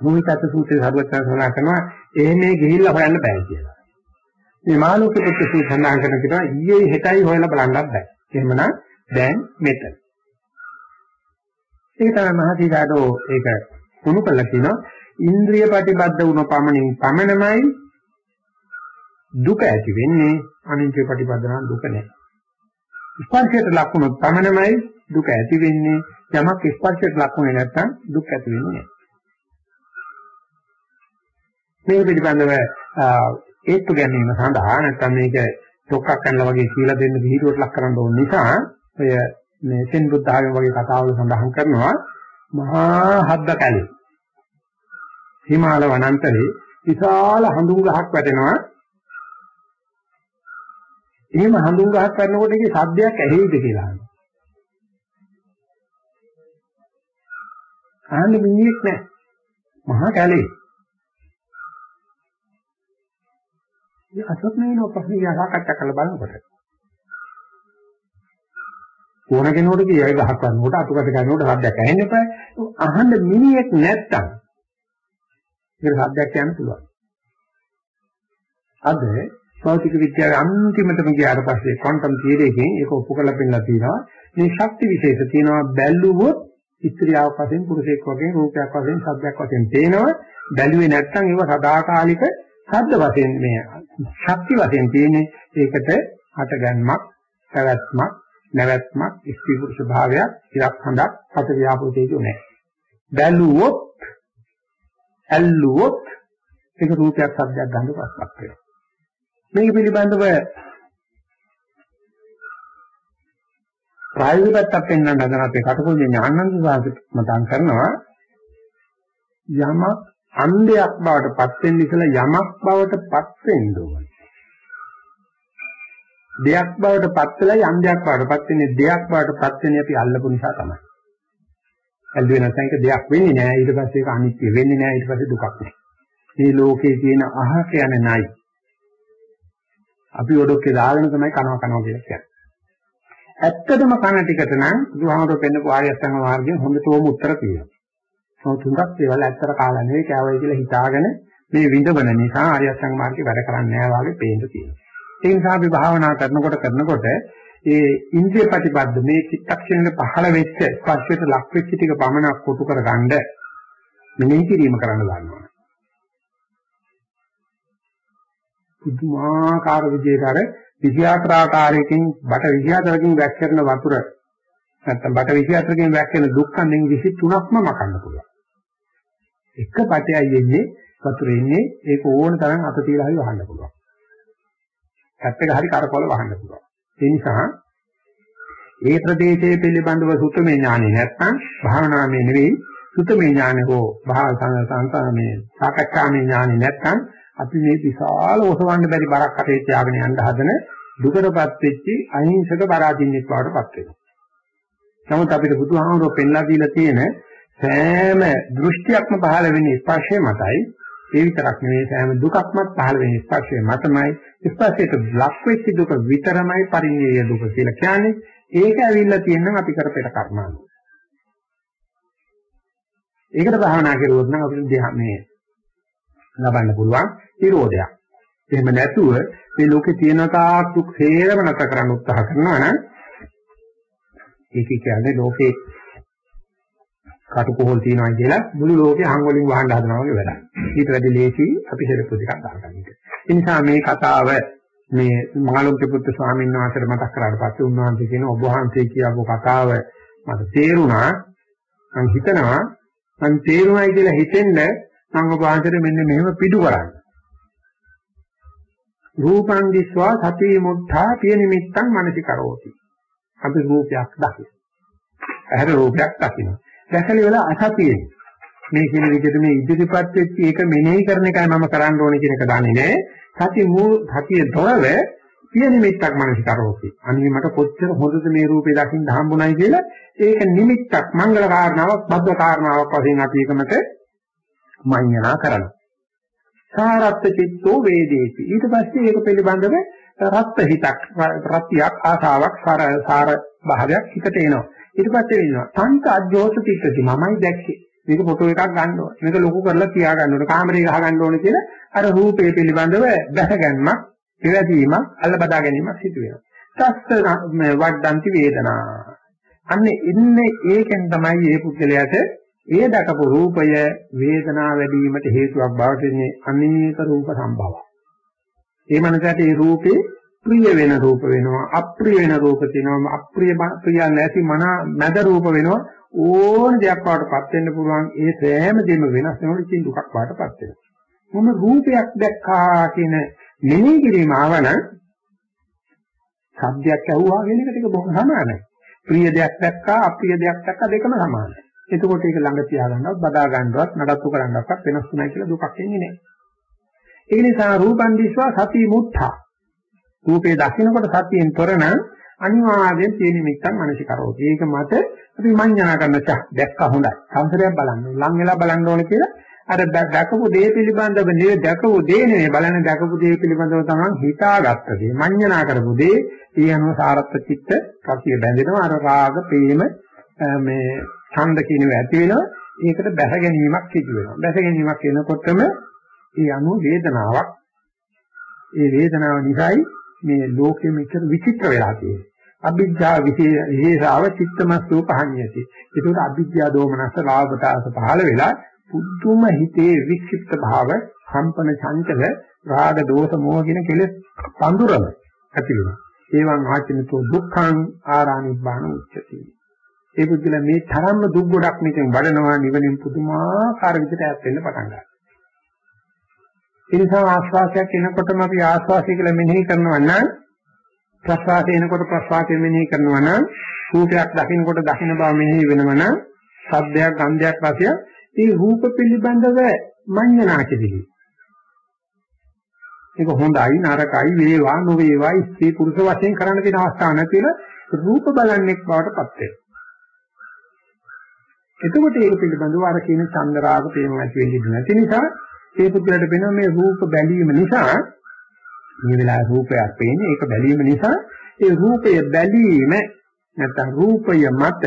මොහිතත් සූත්‍රයේ සරුවචන සඳහන් කරනවා එහෙමේ ගිහිල්ලා හොයන්න බෑ කියලා. මේ මාළුක පුත්‍ර සූත්‍රය සඳහන් කරන කිව්වා ඊයේ හෙටයි හොයලා බලන්නත් බෑ. එහෙමනම් දැන් මෙතන. ඒක තමයි මහසීදාඩෝ ඒක කුණු කළා කියනවා ඉන්ද්‍රිය ප්‍රතිබද්ධ වුණ පමණින් පමණමයි දුක ඇති වෙන්නේ අනිත්‍ය ප්‍රතිබද්ධ නම් දුක නැහැ. ස්පර්ශයට ලක්ුණොත් පමණමයි දුක ඇති වෙන්නේ යමක් ස්පර්ශයට ලක්ුනේ නැත්නම් දුක් ඇති වෙන්නේ නැහැ. මේ පිළිබඳව ඒත්තු ගැනීම සඳහා නැත්නම් මේක චොක්කක් කරනවා වගේ කියලා දෙන්න විහිළුවට ලක් කරන්න ඕන නිසා ඔය මේ සෙන් බුද්ධ ආගම වගේ කතාවල සඳහන් කරනවා මහා හද්ද කැලේ. හිමාල වනාන්තරේ විශාල හඳුන් ගහක් වැටෙනවා. එහෙම හඳුන් ගහක් වැටෙනකොට ඒකේ සද්දයක් ඇහෙයිද කියලා. අහනවා අහන්න මිනිහෙක් නැහැ. මහා කැලේ. මේ අසත් නේන ප්‍රශ්න සාකච්ඡා කරලා බලනකොට ඕන කෙනෙකුට කියයි ගහක් කරනකොට අතුකට ගන්නකොට සද්දයක් ඇහෙන්න එපා. අහන්න මිනිහෙක් නැත්තම් ඒක සද්දයක් යන්න පුළුවන්. අද භෞතික විද්‍යාවේ අන්තිමටම ගියාට පස්සේ ක්වොන්ටම් තියරි එකෙන් ඒක ඔප්පු කරලා පෙන්නලා තියෙනවා. මේ ශක්ති විශේෂ තියෙනවා බැලුවොත් ස්ත්‍රියක් වශයෙන් පුරුෂයෙක් වගේ රූපයක් වශයෙන් සද්දයක් වශයෙන් පේනවා. බැලුවේ නැත්තම් ඒව සදාකාලික ශබ්ද වශයෙන් මේ ශක්ති වශයෙන් තියෙන්නේ ඒකට හටගන්මක් පැවැත්මක් නැවැත්මක් ස්ත්‍රී පුරුෂ භාවයක් ඉලක් හඳක් හත ව්‍යාපෘතේජෝ නැහැ. බැලුවොත් ඇල්ලුවොත් ඒක රූපයක් සද්දයක් ගන්න ප්‍රශ්නක් වෙනවා. මේක පිළිබඳව ප්‍රායෝගික පැත්තක් පෙන්වන්න හදන අපේ කටුකුරුගේ ඥානන්ද සාහිත්‍ය මතන් කරනවා යමක් අන්ධයක් බවට පත් වෙන්න ඉස්සලා යමක් බවට පත් වෙන්න ඕනේ. දෙයක් බවට පත් වෙලයි අන්ධයක් බවට පත් වෙන්නේ දෙයක් බවට පත් වෙන්නේ අපි අල්ලපු නිසා තමයි. ඇල්ලුවේ නැත්නම් ඒක දෙයක් වෙන්නේ නැහැ ඊට පස්සේ ඒක අනිත්‍ය වෙන්නේ නැහැ ඊට පස්සේ දුකක් නැහැ. මේ ලෝකේ තියෙන අහක යන නයි අපි ඔඩොක්කේ දාගෙන තමයි කනවා කනවා කියලා කියන්නේ. ඇත්තටම කන ටිකට නම් බුදුහාමරෝ පෙන්නපු ආර්ය අෂ්ටාංග මාර්ගයෙන් හොඳටම උත්තර තියෙනවා. මොකද තුඟක් ඒවල ඇත්තට කාලා නෙවෙයි කෑවයි කියලා හිතාගෙන මේ විඳවන නිසා ආර්ය අෂ්ටාංග මාර්ගේ වැඩ කරන්නේ නැහැ වාගේ පේන්න තියෙනවා. ඒ නිසා අපි භාවනා කරනකොට කරනකොට ඒ ඉන්ද්‍රිය ප්‍රතිපද මේ චිත්තක්ෂණය පහළ වෙච්ච ස්පර්ශයට ලක් වෙච්ච ටික පමණක් කොටු කරගන්න මෙනෙහි කිරීම කරන්න ගන්නවා. පුදුමාකාර විදිහට අර 24 ආකාරයකින් බට 24කින් වැක්කරන වතුර නැත්තම් බට 24කින් වැක්කෙන දුක්ඛන්දෙන් 23ක්ම මකන්න පුළුවන්. එක බටයයි එන්නේ වතුර එන්නේ ඒක ඕන තරම් අත තියලා හරි වහන්න පුළුවන්. ඇත්ත එක හරි කරකොල වහන්න පුළුවන්. ඒ නිසා ඒ ප්‍රදේශයේ පිළිබඳව සුතමේ ඥානෙ නැත්නම් භාවනාමය නෙවෙයි සුතමේ ඥානෙ හෝ භාව සංසාරමේ සාකච්ඡාමේ ඥානෙ නැත්නම් අපි මේ විශාල ඔසවන්න බැරි බරක් අතේ තියාගෙන යන්න හදන දුකටපත් වෙච්චි අහිංසක පරාජින්නෙක් බවටපත් වෙනවා. නමුත් අපිට බුදුහාමුදුරුවෝ පෙන්ලා දීලා තියෙන සෑම දෘෂ්ටියක්ම පහළ වෙන්නේ ස්පර්ශය මතයි. ඒ විතරක් නෙවෙයි සෑම දුකක්මත් පහළ වෙන්නේ ස්පර්ශය මතමයි. ස්පර්ශයට ලක් වෙච්ච දුක විතරමයි පරිණිය දුක කියලා කියන්නේ. ඒක ඇවිල්ලා තියෙනවා අපි කරපේට කර්මානුව. ඒකට භාවනා කරුවොත් නම් අපිට මේ ලබන්න පුළුවන් නිරෝධයක්. එහෙම නැතුව මේ ලෝකේ තියෙන තාක් දුක් හේරම නැත කරන්න උත්සාහ කරනවා නම් ඒක කියන්නේ ලෝකේ කටුකොහල් තියනවා කියලා මුළු ලෝකේ හංග වලින් වහන්න හදනවා වගේ වැඩක්. ඊට වැඩි ලේසි අපි හෙලපු ටිකක් දාගන්න එක. ඒ නිසා මේ කතාව මේ මහලොක්ක පුත්තු ස්වාමීන් වහන්සේට මතක් කරාට පස්සේ උන්වහන්සේ කියන ඔබ වහන්සේ කියපු කතාව මට තේරුණා. මම හිතනවා මම තේරුණායි කියලා හිතෙන්න මම ඔබ වහන්සේට මෙන්න මෙහෙම පිටු කරන්න. රූපං දිස්වා සති මුත්තා පිය නිමිත්තං මනසිකරෝති. අපි රූපයක් දකින. ඇහැර රූපයක් දකින්න. දැකලා වල අසතියෙන් මේ කියන විදිහට මේ ඉදිරිපත් වෙච්ච එක මෙනෙහි කරන එකයි මම කරන්න ඕනේ කියන එක දන්නේ නැහැ. සති මූ සතිය දොරව පිය නිමිත්තක් මනසිකරෝති. අනිත් මට කොච්චර හොඳද මේ රූපේ දකින්න හම්බුනායි කියලා ඒක නිමිත්තක් මංගල කාරණාවක් බද්ධ කාරණාවක් වශයෙන් අපි එකමත මඤ්ඤණා කරනවා. සාරත්ත චිත්තෝ වේදේති. ඊට පස්සේ ඒක පිළිබඳව රත්ත හිතක් රත්තියක් ආසාවක් සාර සාර භාවයක් හිතට එනවා. ඊට පස්සේ වෙනවා සංක අජෝත චිත්තති මමයි දැක්කේ. මේක ෆොටෝ එකක් ගන්න ඕනේ. මේක ලොකු කරලා තියා ගන්න ඕනේ. කාමරේ ගහ ගන්න ඕනේ කියලා අර රූපේ පිළිබඳව දැසගැන්මක්, පෙරදීමක්, අල්ල බදා ගැනීමක් සිදු වෙනවා. සස්ත වඩ්ඩන්ති වේදනා. අන්නේ ඉන්නේ ඒකෙන් තමයි මේ පුද්ගලයාට ඒ දකපු රූපය වේදනා වැඩි වීමට හේතුවක් බවට ඉන්නේ අනේක රූප සම්භව. ඒ මනසට ඒ රූපේ ප්‍රිය වෙන රූප වෙනවා. අප්‍රිය වෙන රූප තියෙනවා. අප්‍රිය ප්‍රිය නැති මන මැද රූප වෙනවා. ඕන දෙයක් වඩටපත් වෙන්න පුළුවන්. ඒ සෑම දෙම වෙනස් වෙනකොට ඉතින් දුකක් වඩටපත් වෙනවා. මොන රූපයක් දැක්කා කියන මෙනෙහි කිරීම ආවනම් සබ්දයක් ඇහුවා කියන එක ටික බොහොම සමානයි. ප්‍රිය දෙයක් දැක්කා අප්‍රිය දෙයක් දැක්කා දෙකම සමානයි. එතකොට ඒක ළඟ තියාගන්නවත් බදා ගන්නවත් නඩත්තු කරන්නවත් වෙනස් නැහැ කියලා දුකක් එන්නේ නැහැ. ඒ නිසා රූපන් දිස්වා සති මුත්තා. රූපේ දකින්නකොට සතියෙන් තොරන අනිවාර්යෙන් තියෙන මිත්තන් මනසිකරෝති. ඒක මත අපි මඤ්ඤණා කරන චා දැක්ක හොඳයි. සංසරයක් බලන්න. ලං වෙලා බලන්න ඕනේ කියලා අර දැකපු දේ පිළිබඳව නෙවෙයි දැකපු දේ නෙවෙයි බලන දැකපු දේ පිළිබඳව තමයි හිතාගත්ත දේ. මඤ්ඤණා කරපු දේ ඒ අනුව සාරත්ත චිත්ත කතිය බැඳෙනවා. අර රාග, ප්‍රේම මේ ඡන්ද කියනව ඇති වෙනවා ඒකට බැහැ ගැනීමක් සිදු වෙනවා බැහැ ගැනීමක් වෙනකොටම ඒ අනුව වේදනාවක් ඒ වේදනාව නිසායි මේ ලෝකෙ මෙච්චර විචිත්‍ර වෙලා තියෙන්නේ. අභිජ්ජා විශේෂාව චිත්තමස්සෝ පහඤ්ඤති ඒකට අභිජ්ජා දෝමනස රාගතාස පහළ වෙලා පුදුම හිතේ වික්ෂිප්ත භාව සම්පන චංචල රාග දෝෂ මෝහ කියන කෙලෙස් පඳුරම ඇති වෙනවා ඒවන් ආචිනතෝ දුක්ඛං ආරානිබ්බාන උච්චති. ඒ පුදුල මේ තරම්ම දුක් ගොඩක් මේකෙන් වඩනවා නිවනින් පුදුමාකාර විදිහට ඈත් වෙන්න පටන් ගන්නවා. ඒ නිසා ආස්වාසයක් එනකොටම අපි ආස්වාසය කියලා මෙනෙහි කරනවා නම් ප්‍රස්වාසය එනකොට ප්‍රස්වාසය මෙනෙහි කරනවා නම් රූපයක් දකින්නකොට දකින්න බව මෙනෙහි වෙනවා නම් සද්දයක් ගන්ධයක් රසයක් මේ රූප පිළිබඳව මඤ්ඤණා කෙරෙහි. ඒක හොඳයි නරකයි වේවා නොවේවා ස්ත්‍රී පුරුෂ වශයෙන් කරන්න තියෙන අවස්ථාවක් නැතිල රූප බලන්නෙක් බවට පත් වෙනවා. එතකොට ඒක පිළිබඳව අර කියන චන්දරාග ප්‍රේම ඇති වෙන්නේ නැති නිසා ඒ පුද්ගලට වෙන මේ රූප බැලීම නිසා මේ වෙලාවේ රූපයක් පේන්නේ ඒක බැලීම නිසා ඒ රූපය බැලීම නැත්නම් රූපය මත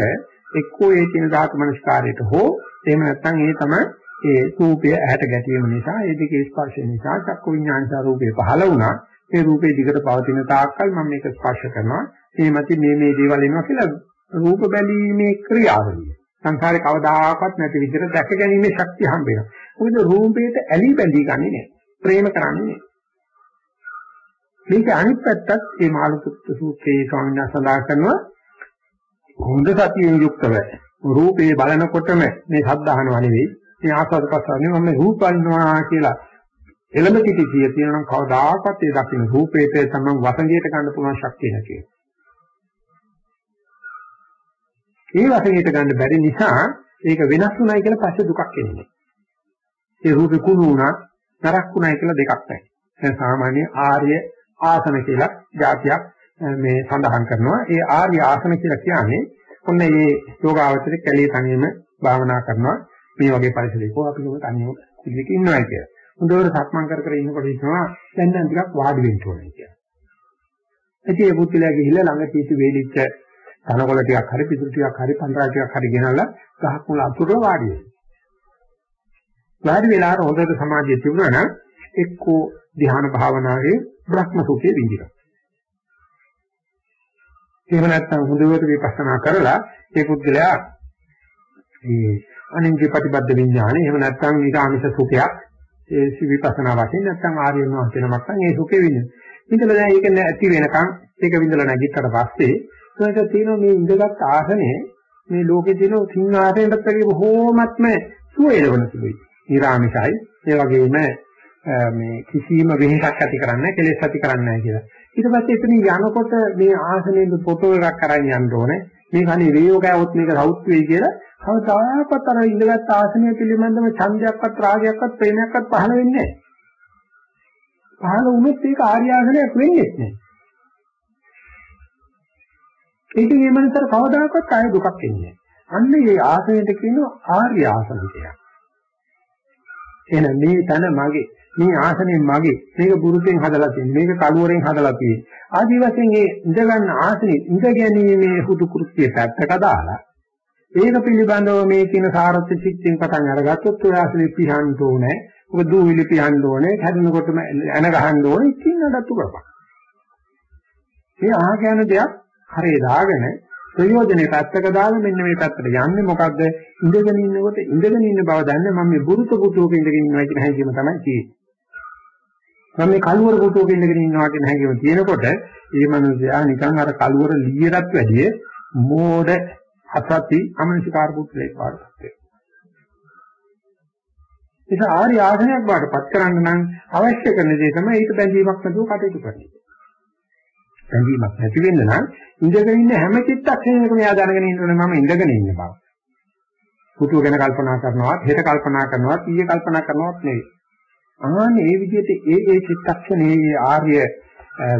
එක්කෝ ඒ කියන ධාතු මනස්කාරයට හෝ එහෙම නැත්නම් ඒ තමයි ඒ රූපය ඇහැට ගැටීම නිසා ඒ දෙකේ ස්පර්ශය නිසා චක්කු විඥානසා රූපේ පහළ වුණා. ඒ රූපේ දිගට පවතින තාක්කල් මම මේක ස්පර්ශ කරනවා. මේ මතින් මේ මේ දේවල් එනවා කියලා රූප බැලීමේ ක්‍රියාවලිය. සංසාරේ කවදාකවත් නැති විදිහට දැක ගැනීමේ ශක්තිය හම්බ වෙනවා. මොකද රූපේට ඇලී බැඳී ගන්නේ නැහැ. ප්‍රේම කරන්නේ නැහැ. මේක අනිත් පැත්තත් මේ මාළුකුත් සූත්‍රයේ ස්වාමීන් වහන්සේ සඳහන් කරනවා. හොඳ සතියෙන් යුක්තව රූපේ බලනකොටම මේ සද්ධාහනව නෙවෙයි මේ ආස්වාද ප්‍රසාරනේ මම රූප බලනවා කියලා එළඹ සිටි කිය තියෙනවා නම් කවදාකවත් ඒ දකින්න රූපේට තමයි වසඟයට ගන්න පුළුවන් ශක්තිය නැති ඒ වසඟයට ගන්න බැරි නිසා ඒක වෙනස් වුණයි කියලා පස්සේ දුකක් එන්නේ. ඒ රූපේ කුණු වුණා නරක් වුණයි කියලා දෙකක් නැහැ. දැන් සාමාන්‍ය ආර්ය ආසන කියලා જાතියක් මේ සඳහන් කරනවා. ඒ ආර්ය ආසන කියලා කියන්නේ ඔන්න මේ යෝගාවචරයේ කැලේ තනියම භාවනා කරනවා. මේ වගේ පරිසරයක අපි කොහොමද අනියම පිළික ඉන්නවා කියලා. හොඳට සක්මන් කර කර ඉන්නකොට හිතනවා දැන් දැන් ටිකක් වාඩි වෙන්න ඕනේ කියලා. ඉතින් ඒ පුත්තිලා ගිහිල්ලා ළඟ තීති වේලිච්ච තනකොළ ටිකක් හරි පිටු ටිකක් හරි පන්රා ටිකක් හරි ගෙනල්ලා ගහක් මුල අතුරව වාඩි වෙනවා. වාඩි වෙලා හොඳට සමාධිය තිබුණා නම් එක්කෝ ධ්‍යාන භාවනාවේ බ්‍රහ්ම සුඛේ විඳිනවා. එහෙම නැත්නම් හොඳට විපස්සනා කරලා ඒ පුද්ගලයා මේ අනින්ජේ ප්‍රතිබද්ධ විඥානේ එහෙම නැත්නම් ඊගාමිෂ සුඛයක් ඒ විපස්සනා වශයෙන් නැත්නම් ආර්යයන් වහන්සේ නමක් නම් ඒ සුඛේ විඳින. විඳලා දැන් ඒක නැති වෙනකන් ඒක විඳලා නැගිට්ටට පස්සේ ඒකට තියෙනවා මේ ඉඳගත් ආසනේ මේ ලෝකේ තියෙන සිංහාසනයටත් වගේ බොහෝමත්ම සුවයලවන සුළුයි. ඊරාමිෂයි ඒ වගේම මේ කිසිම වෙහෙසක් ඇති කරන්නේ කෙලෙස් ඇති කරන්නේ නැහැ කියලා. ඊට පස්සේ එතන යනකොට මේ ආසනයේ ෆොටෝ එකක් අරන් යන්න ඕනේ. මේ කණේ වේයෝගයවොත් මේක සවුත් වෙයි කියලා කවදාකවත් අර ඉඳගත් ආසනය පිළිබඳව ඡන්දයක්වත් රාගයක්වත් ප්‍රේමයක්වත් පහළ වෙන්නේ නැහැ. පහළ වුණොත් ඒක ආර්ය ආසනයක් වෙන්නේ නැහැ. ඒකෙන් මේ මනසට කවදාකවත් ආය දුකක් එන්නේ නැහැ. අන්න මේ ආසනයට කියනවා ආර්ය ආසන කියලා. එහෙනම් මේ තන මගේ මේ ආසනේ මගේ මේක පුරුතෙන් හදලා තියෙන්නේ මේක කලුවරෙන් හදලා තියෙන්නේ ආදි වශයෙන් මේ ඉඳ ගන්න ආසනේ ඉඳ ගැනීමේ හුදු කෘත්‍ය පැත්තක දාලා ඒක පිළිබඳව මේ කියන සාරත්‍ය චිත්තෙන් පටන් අරගත්තොත් ඔය ආශ්‍රේ පිහන්න ඕනේ. ඔබ දූවිලි පිහන්න ඕනේ. හැදෙනකොටම එන ගහන්න ඕනේ. ඉතින් නඩත්තු කරපන්. මේ ආගයන දෙයක් හරේ දාගෙන ප්‍රයෝජනේ පැත්තක දාලා මෙන්න මේ පැත්තට යන්නේ මොකද්ද? ඉඳගෙන ඉන්නකොට ඉඳගෙන ඉන්න බව දන්නේ මම මේ බුරුත පුතුවක ඉඳගෙන ඉන්නවා කියන හැඟීම තමයි තියෙන්නේ. මම මේ කලුවර පුතුවක ඉඳගෙන ඉන්නවා කියන හැඟීම තියෙනකොට ඒ මනුස්සයා නිකන් අර කලුවර ලීයටත් වැඩිය මෝඩ අසති අමනසිකාර පුත්‍රයෙක් වඩපත් වෙනවා. ඒක ආර්ය ආසනයක් වඩපත් කරන්න නම් අවශ්‍ය කරන දේ තමයි ඒක බැඳීමක් නැතුව කටයුතු කරන්න. බැඳීමක් නැති වෙන්න නම් ඉඳගෙන ඉන්න හැම චිත්තක්ෂණයකම එයා දැනගෙන ඉන්න ඕනේ මම ඉඳගෙන ඉන්න බව. පුතුව ගැන කල්පනා කරනවත්, හෙට කල්පනා කරනවත්, ඊයේ කල්පනා කරනවත් නෙවෙයි. අනේ මේ විදිහට ඒ ඒ චිත්තක්ෂණයේ ආර්ය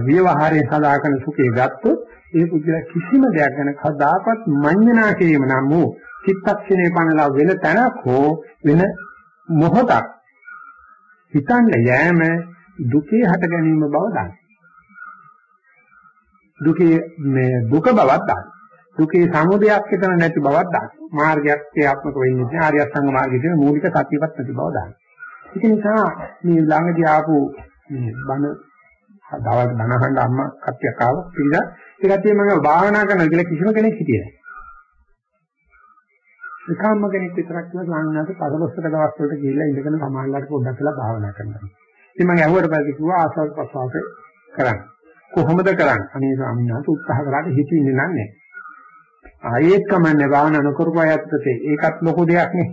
ව්‍යවහාරයේ සදාකන සුඛේ ගත්තොත් ඒ පුද්ගල කිසිම දෙයක් ගැන කවදාකවත් මඤ්ඤණා කිරීම නම් වූ චිත්තක්ෂණේ පනලා වෙන තැනක් හෝ වෙන මොහොතක් හිතන්න යෑම දුකේ හට ගැනීම බව දන්න. දුකේ මේ දුක බවක් දන්න. දුකේ සමුදයක් හිතන නැති බවක් දන්න. මාර්ගයක් ක්‍රියාත්මක වෙන්නේ නැහැ. ආර්ය අෂ්ටාංග මාර්ගයේ තියෙන මූලික සත්‍යවත් නැති බව දන්න. ඒක නිසා මේ ළඟදී ආපු මේ බණ දවල් බණ අහන්න අම්මා කට්ටියක් ආවා. පිළිලා ඒ කට්ටිය මම භාවනා කරනවා කියලා කිසිම කෙනෙක් හිටියේ නැහැ. එකම්ම කෙනෙක් විතරක් කියලා ස්වාමීනාට පසලොස්සක දවස් වලට ගිහිල්ලා ඉඳගෙන සමාහලට පොඩ්ඩක් කියලා භාවනා කරනවා. ඉතින් මම ඇහුවට පස්සේ කිව්වා ආසල් ප්‍රසවාස කරන්න. කොහොමද කරන්නේ? අනේ ස්වාමීනාට උත්සාහ කරාට හිතෙන්නේ නැහැ. ආයෙත් කමන්නේ භාවනා නොකරපුවායත්තේ ඒකත් ලොකු දෙයක් නේ.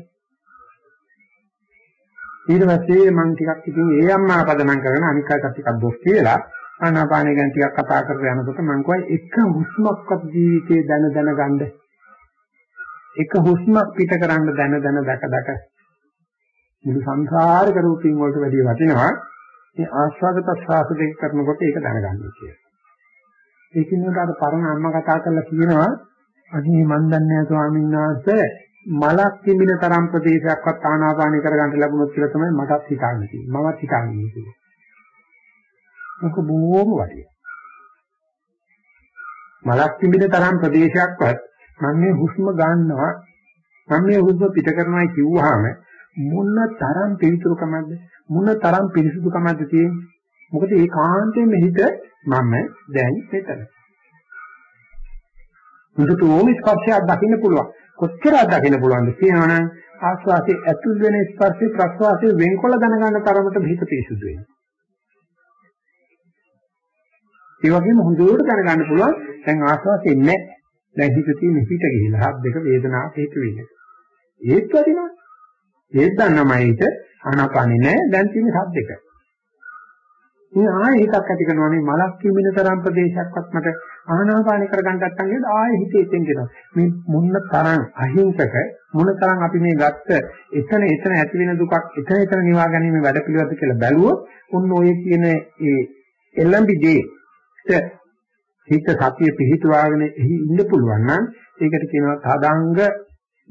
ඊට පස්සේ මම ටිකක් ඉතින් ඒ අම්මා පදනම් කරගෙන අනික් අයට ටිකක් දොස් කියලා ආනාපානය ගැන ටිකක් කතා කරගෙන යනකොට මම කිව්වා එක හුස්මක්වත් ජීවිතේ දැන දැන ගන්න. එක හුස්මක් පිට කරන්න දැන දැන දැක දැක මුළු සංසාර කරූපින් වලට වැඩිය වටිනවා මේ ආස්වාද ප්‍රසආස දෙක කරනකොට ඒක දැනගන්න කියලා. ඒකින් උඩ අර පරණ අම්මා කතා කරලා කියනවා අනේ මන් දන්නේ නැහැ ස්වාමීන් වහන්සේ මලක් කිමින තරම් ප්‍රදේශයක්වත් ආනාපානය කරගන්න ලැබුණොත් කියලා තමයි මටත් හිතන්නේ තියෙන්නේ. මමත් හිතන්නේ කියලා. මොක බොහොම වටිනවා. මලක් කිමින තරම් ප්‍රදේශයක්වත් මම මේ හුස්ම ගන්නවා මම මේ හුස්ම පිට කරනවා කිව්වහම මොන තරම් පිළිතුරුකමක්ද මොන තරම් පිරිසුදුකමක්ද තියෙන්නේ? මොකද ඒ කාන්තේම හිත මම දැන් මෙතන. මුදුට ඕම ස්පර්ශයක් දකින්න පුළුවන්. කොච්චර දකින්න පුළුවන්ද කියනවනම් ආස්වාසේ ඇතුල් වෙන ස්පර්ශේ ප්‍රස්වාසයේ වෙන්කොල දැනගන්න තරමට හිත පිරිසුදු වෙනවා. ඒ වගේම හොඳට දැනගන්න පුළුවන් දැන් ආස්වාසේ නැහැ. දැන් හිත තියෙන හිත ගිහිලා හත් දෙක වේදනාවක් හේතු වෙන්නේ. ඒත් වදිනවා. ඒත් දන්නමයි හිත ආනාපානේ නැහැ දැන් තියෙන සද්දෙක. මේ ආයෙ හිතක් ඇති කරනවා මේ මලක් කිමින තරම් ප්‍රදේශයක්වත් මට ආනාපානේ කරගන්න නැත්නම් නේද ආයෙ හිතේ තෙන්ගෙනවා. මේ මොන්න තරම් අහිංසක මොන තරම් අපි මේ ගත්ත එතන එතන ඇති වෙන දුකක් එතන එතන නිවා ගැනීම වැඩ පිළිවෙත කියලා බැලුවොත් උන් ඔය කියන ඒ එළඹි දේ හිත සතිය පිහිටුවාගෙන එහි ඉන්න පුළුවන් නම් ඒකට කියනවා තදාංග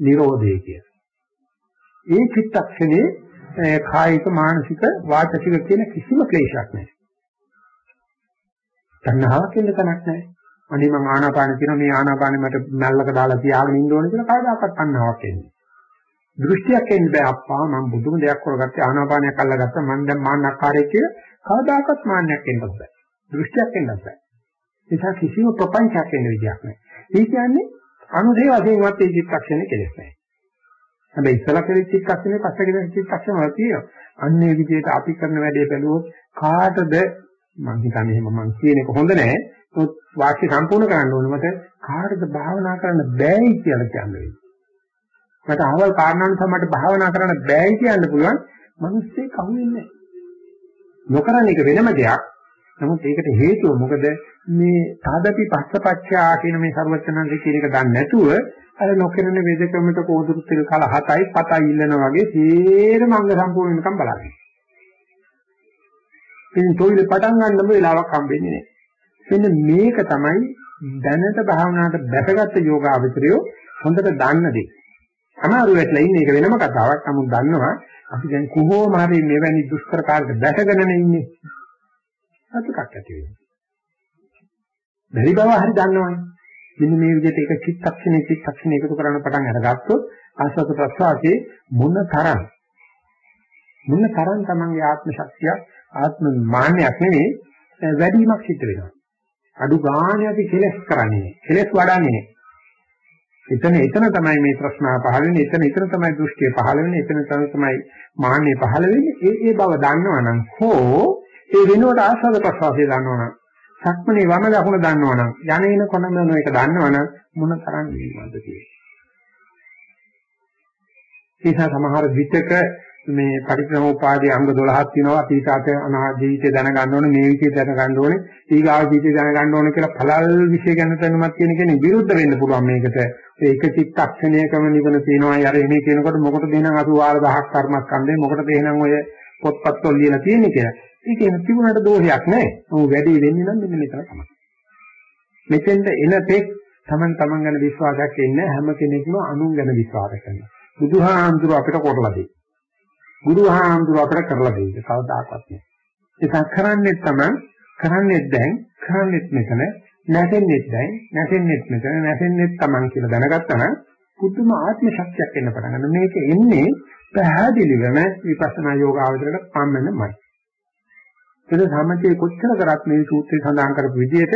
නිරෝධය කියලා. ඒ චිත්තක්ෂණේ කායික මානසික වාචික කියන කිසිම ක්ලේශයක් නැහැ. තණ්හාවක් ඉන්න තැනක් නැහැ. අනේ මම ආනාපාන කියන මේ ආනාපානෙ මට මැල්ලක දාලා තියාගෙන ඉන්න ඕනේ කියලා කවදාකවත් තණ්හාවක් එන්නේ. දෘෂ්ටියක් එන්නේ බෑ අප්පා මම බුදුම දෙයක් කරගත්තේ ආනාපානයක් අල්ලගත්තා මම දැන් මාන්නක්කාරයෙක් කියලා කවදාකවත් මාන්නයක් එන්නත් බෑ. දෘෂ්ටියක් එන්නත් බෑ. නිසා කිසිම ප්‍රපංචයක් වෙන විදියක් නැහැ. ඒ කියන්නේ අනුදේ වශයෙන්වත් ඒ චිත්තක්ෂණේ කෙලෙස් නැහැ. හැබැයි ඉස්සලා කෙලෙස් චිත්තක්ෂණේ පස්සේ කෙලෙස් චිත්තක්ෂණ වල තියෙනවා. අන්නේ විදිහට අපි කරන වැඩේ බැලුවොත් කාටද මම හිතන්නේ එහෙම මම කියන එක හොඳ නැහැ. ඒත් වාක්‍ය සම්පූර්ණ කරන්න ඕනේ මට කාටද භාවනා කරන්න බෑයි කියලා කියන්නේ. මට අවල් කාරණාන් තමයි භාවනා කරන්න බෑයි කියන්න පුළුවන්. මිනිස්සේ කවුන්නේ නැහැ. නොකරන එක වෙනම දෙයක්. නමුත් ඒකට හේතුව මොකද මේ තාදපි පස්සපච්චා කියන මේ ਸਰවචනන්ද කියන එක දන්නේ නැතුව අර නොකිරණ වේදකමට කෝදුරු තිල් කල 7යි 7යි ඉල්ලනා වගේ සේරම අංග සම්පූර්ණ වෙනකම් බලන්න. ඉතින් තොইলে පටන් ගන්නම වෙලාවක් හම්බෙන්නේ නැහැ. මෙන්න මේක තමයි දැනට භාවනාවට බැසගත් යෝගාවචරය හොඳට දන්න දෙයක්. සමහරව ඇట్లా ඉන්නේ ඒක වෙනම කතාවක්. නමුත් දන්නවා අපි දැන් කොහොම හරි මෙවැනි දුෂ්කර කාලයක බැසගෙන ඉන්නේ. සතුටක් ඇති වෙනවා. බැරි බව හරි දන්නවනේ. මෙන්න මේ විදිහට එක චිත්තක්ෂණේ චිත්තක්ෂණේ එකතු කරන්න පටන් අරගත්තොත් ආස්වාද ප්‍රසආසේ මොන තරම් මොන තරම් තමන්ගේ ආත්ම ශක්තිය ආත්ම මාන්නයක් නෙවෙයි වැඩිමක් සිද්ධ වෙනවා. අඩු ගානේ අපි කෙලස් කරන්නේ නේ. කෙලස් වඩන්නේ නේ. එතන එතන තමයි මේ ප්‍රශ්නාව පහළ වෙන්නේ. එතන එතන තමයි දෘෂ්ටිය පහළ වෙන්නේ. එතන තමයි මාන්නය පහළ වෙන්නේ. ඒ ඒ බව දන්නවනම් හෝ ඒ වෙනුවට ආස්වාද ප්‍රසවාසය දන්නවනම් සක්මනේ වම දකුණ දන්නවනම් යන එන කොන මොන එක දන්නවනම් මොන තරම් නිවීමක්ද කියන්නේ. ඒසා සමහර විචක මේ පරික්‍රමෝපාදී අංග 12ක් තියෙනවා. අතීතات අනාගත ජීවිතය දැනගන්න ඕනේ මේ විදිහට දැනගන්න ඕනේ. ඊගාව ජීවිතය දැනගන්න ඕනේ කියලා පළල් විශේෂ ගැන දැනුමක් කියන කෙනෙක් විරුද්ධ වෙන්න පුළුවන් මේකට. ඒ එක චිත්තක්ෂණයකම නිවන තියෙනවා. යර එනේ කියනකොට මොකටද එහෙනම් 84000ක් කර්මස්කන්ධේ? මොකටද එහෙනම් ඔය පොත්පත් වල ලියලා තියෙන්නේ කියලා. ඒකේ තිබුණාට දෝෂයක් නැහැ. මොකද වැඩි වෙන්නේ නම් මෙන්න මෙතන තමයි. මෙතෙන්ද එන තෙක් Taman Taman ගැන විශ්වාසයක් එන්නේ හැම කෙනෙක්ම අනුන් ගැන විශ්වාස කරනවා. බුදුහාමුදුර අපිට කරලා දෙයි. බුදුහාමුදුර අපිට කරලා දෙයි. කවදාකවත් නෑ. ඒක කරන්නේ තමයි කරන්නේ දැන් කරන්නේත් මෙතන නැසෙන්නේත් දැන් නැසෙන්නේත් මෙතන නැසෙන්නේත් Taman කියලා දැනගත්තා නම් පුදුම ආත්ම ශක්තියක් එන්න පටන් ගන්නවා. මේක එන්නේ පැහැදිලිවම විපස්සනා යෝග ආවතරකට පන්නනමයි. ඒක සම්මතයේ කොච්චර කරත් මේ සූත්‍රය සඳහන් කරපු විදිහට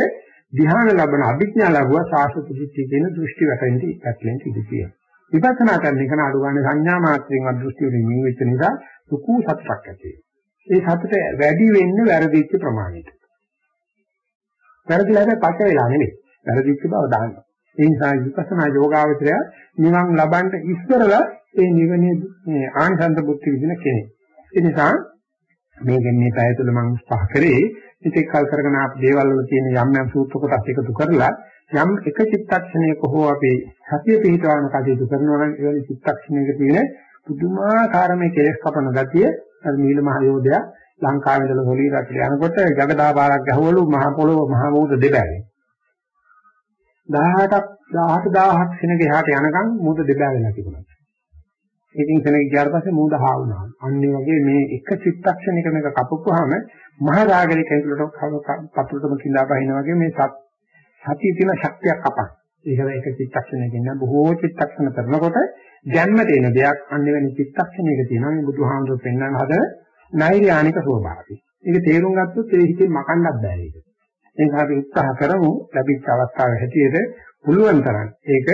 ධ්‍යාන ලැබන අභිඥා ලැබුවා සාසත දෘෂ්ටි කියන දෘෂ්ටි වැටෙන්නේ පැටලෙන් ඉදිරිය. විපස්සනා කරන එක න අඩුගානේ සංඥා මාත්‍රයෙන් දෘෂ්ටි වලින් නිවෙච්ච නිසා සුකු සත්‍යක් ඇති ඒ සතුට වැඩි වෙන්නේ වැරදිච්ච ප්‍රමාණයට. වැරදිලා හැබැයි පස්ස වෙලා නෙමෙයි. වැරදිච්ච බව දානවා. ඒ නිසා විපස්සනා යෝගාවචරය නිවන් ලබන්න ඉස්සරලා ඒ නිවනේ ආනන්ද බුද්ධ විදින කෙනෙක්. ඒ නිසා මේකෙන් මේ පැය තුල මම පහ කරේ ඉතින් කල් කරගෙන ආපු දේවල් වල තියෙන යම් යම් සූත්‍ර කොටස් එකතු කරලා යම් එක චිත්තක්ෂණයක හෝ අපි සතිය පිහිටවන කටයුතු කරනවා නම් එවැනි චිත්තක්ෂණයක තියෙන පුදුමාකාර මේ කෙලෙස් කපන ගතිය අර නීල මහ යෝධයා ලංකාවේ ඉඳලා හොලී රටට යනකොට జగදා බාරක් ගහවලු මහ පොළොව මහ මූද දෙබැවේ 18ක් 18000ක් සෙනග එහාට යනකම් මූද දෙබැවෙලා තිබුණා. ඉතින් සෙනග ගියාට පස්සේ මූද හා වුණා. අන්න වගේ මේ එක චිත්තක්ෂණයක මේක කපපුවාම මහ රාගලේ කෙනෙකුට පතුලටම කිඳා බහිනා වගේ මේ සතිය තියෙන ශක්තියක් කපන. ඒක එක චිත්තක්ෂණයකින් නෑ බොහෝ චිත්තක්ෂණ කරනකොට ජන්මට එන දෙයක් අන්නෙවෙනි චිත්තක්ෂණයක තියෙනවා මේ බුදුහාමුදුරු පෙන්වන හදන නෛර්යානික ස්වභාවය. ඒක තේරුම් ගත්තොත් ඒ හිතේ මකන්නත් බෑ ඒක. ඒක අපි උත්සාහ කරමු ලැබිච්ච අවස්ථාවේ හැටියට පුළුවන් තරම් ඒක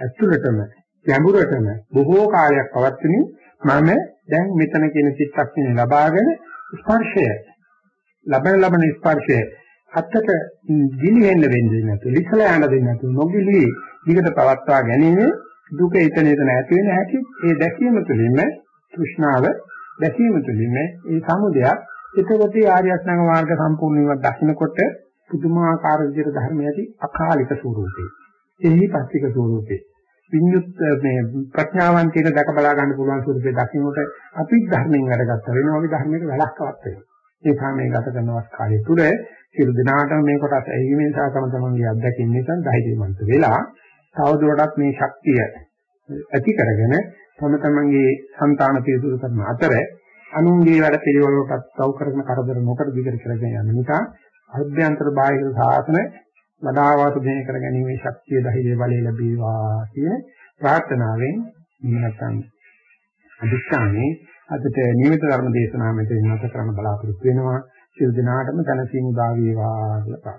ඇතුළටම ගැඹුරටම බොහෝ කාලයක් පවත්වමින් මම දැන් මෙතන කියන චිත්තක්ෂණය ලබාගෙන ස්පර්ශය ලබන ලබන ස්පර්ශය අත්තට ගිලිහෙන්න වෙන්නේ නැතු ලිසලා යන්න දෙන්නේ නැතු නොගිලී දිගට පවත්වා ගැනීම දුක එතන එතන ඇති වෙන හැටි ඒ දැකීම තුළින්ම තෘෂ්ණාව දැකීම තුළින්ම ඒ සමුදයක් එතකොට ආර්ය අෂ්ටාංග මාර්ග සම්පූර්ණ වීමක් දකින්නකොට පුදුමාකාර විදිහට ධර්ම ඇති අකාලික ස්වરૂපේ. එහි පස්තික ස්වરૂපේ. විඤ්ඤුත් මේ ප්‍රඥාවන්තයෙක් දැක බලා ගන්න පුළුවන් ස්වරූපේ දකින්නට අපි ධර්මයෙන් වැඩගත්ත වෙනවා. අපි ධර්මයට වැලක්වවත් වෙනවා. ඒ නිසා මේ ගත කරනවත් කාලය තුල සියලු දිනාටම මේ කොටස ඇහිීමෙන් සහ තම තමන්ගේ අත්දැකීම් නිසා ධෛර්යවන්ත වෙලා තවදුරටත් මේ ශක්තිය ඇති කරගෙන තම තමන්ගේ సంతාන පිරිසුදු කරන අතර අනුන්ගේ වැඩ පිළිවෙලකට සව් කරන කරදර නොකර දිගට කරගෙන යන නිසා අභ්‍යන්තර බාහිර සාසන වඩා වාසුදේ කර ගැනීමේ ශක්තිය ධෛර්ය බලය ලැබේවා කියන ප්‍රාර්ථනාවෙන් නැත්නම් අධිෂ්ඨානේ අදට නියමිත ධර්ම දේශනාව මෙතන නැවත කරන්න බලාපොරොත්තු වෙනවා. සියලු දෙනාටම දැනසීම උදා වේවා කියලා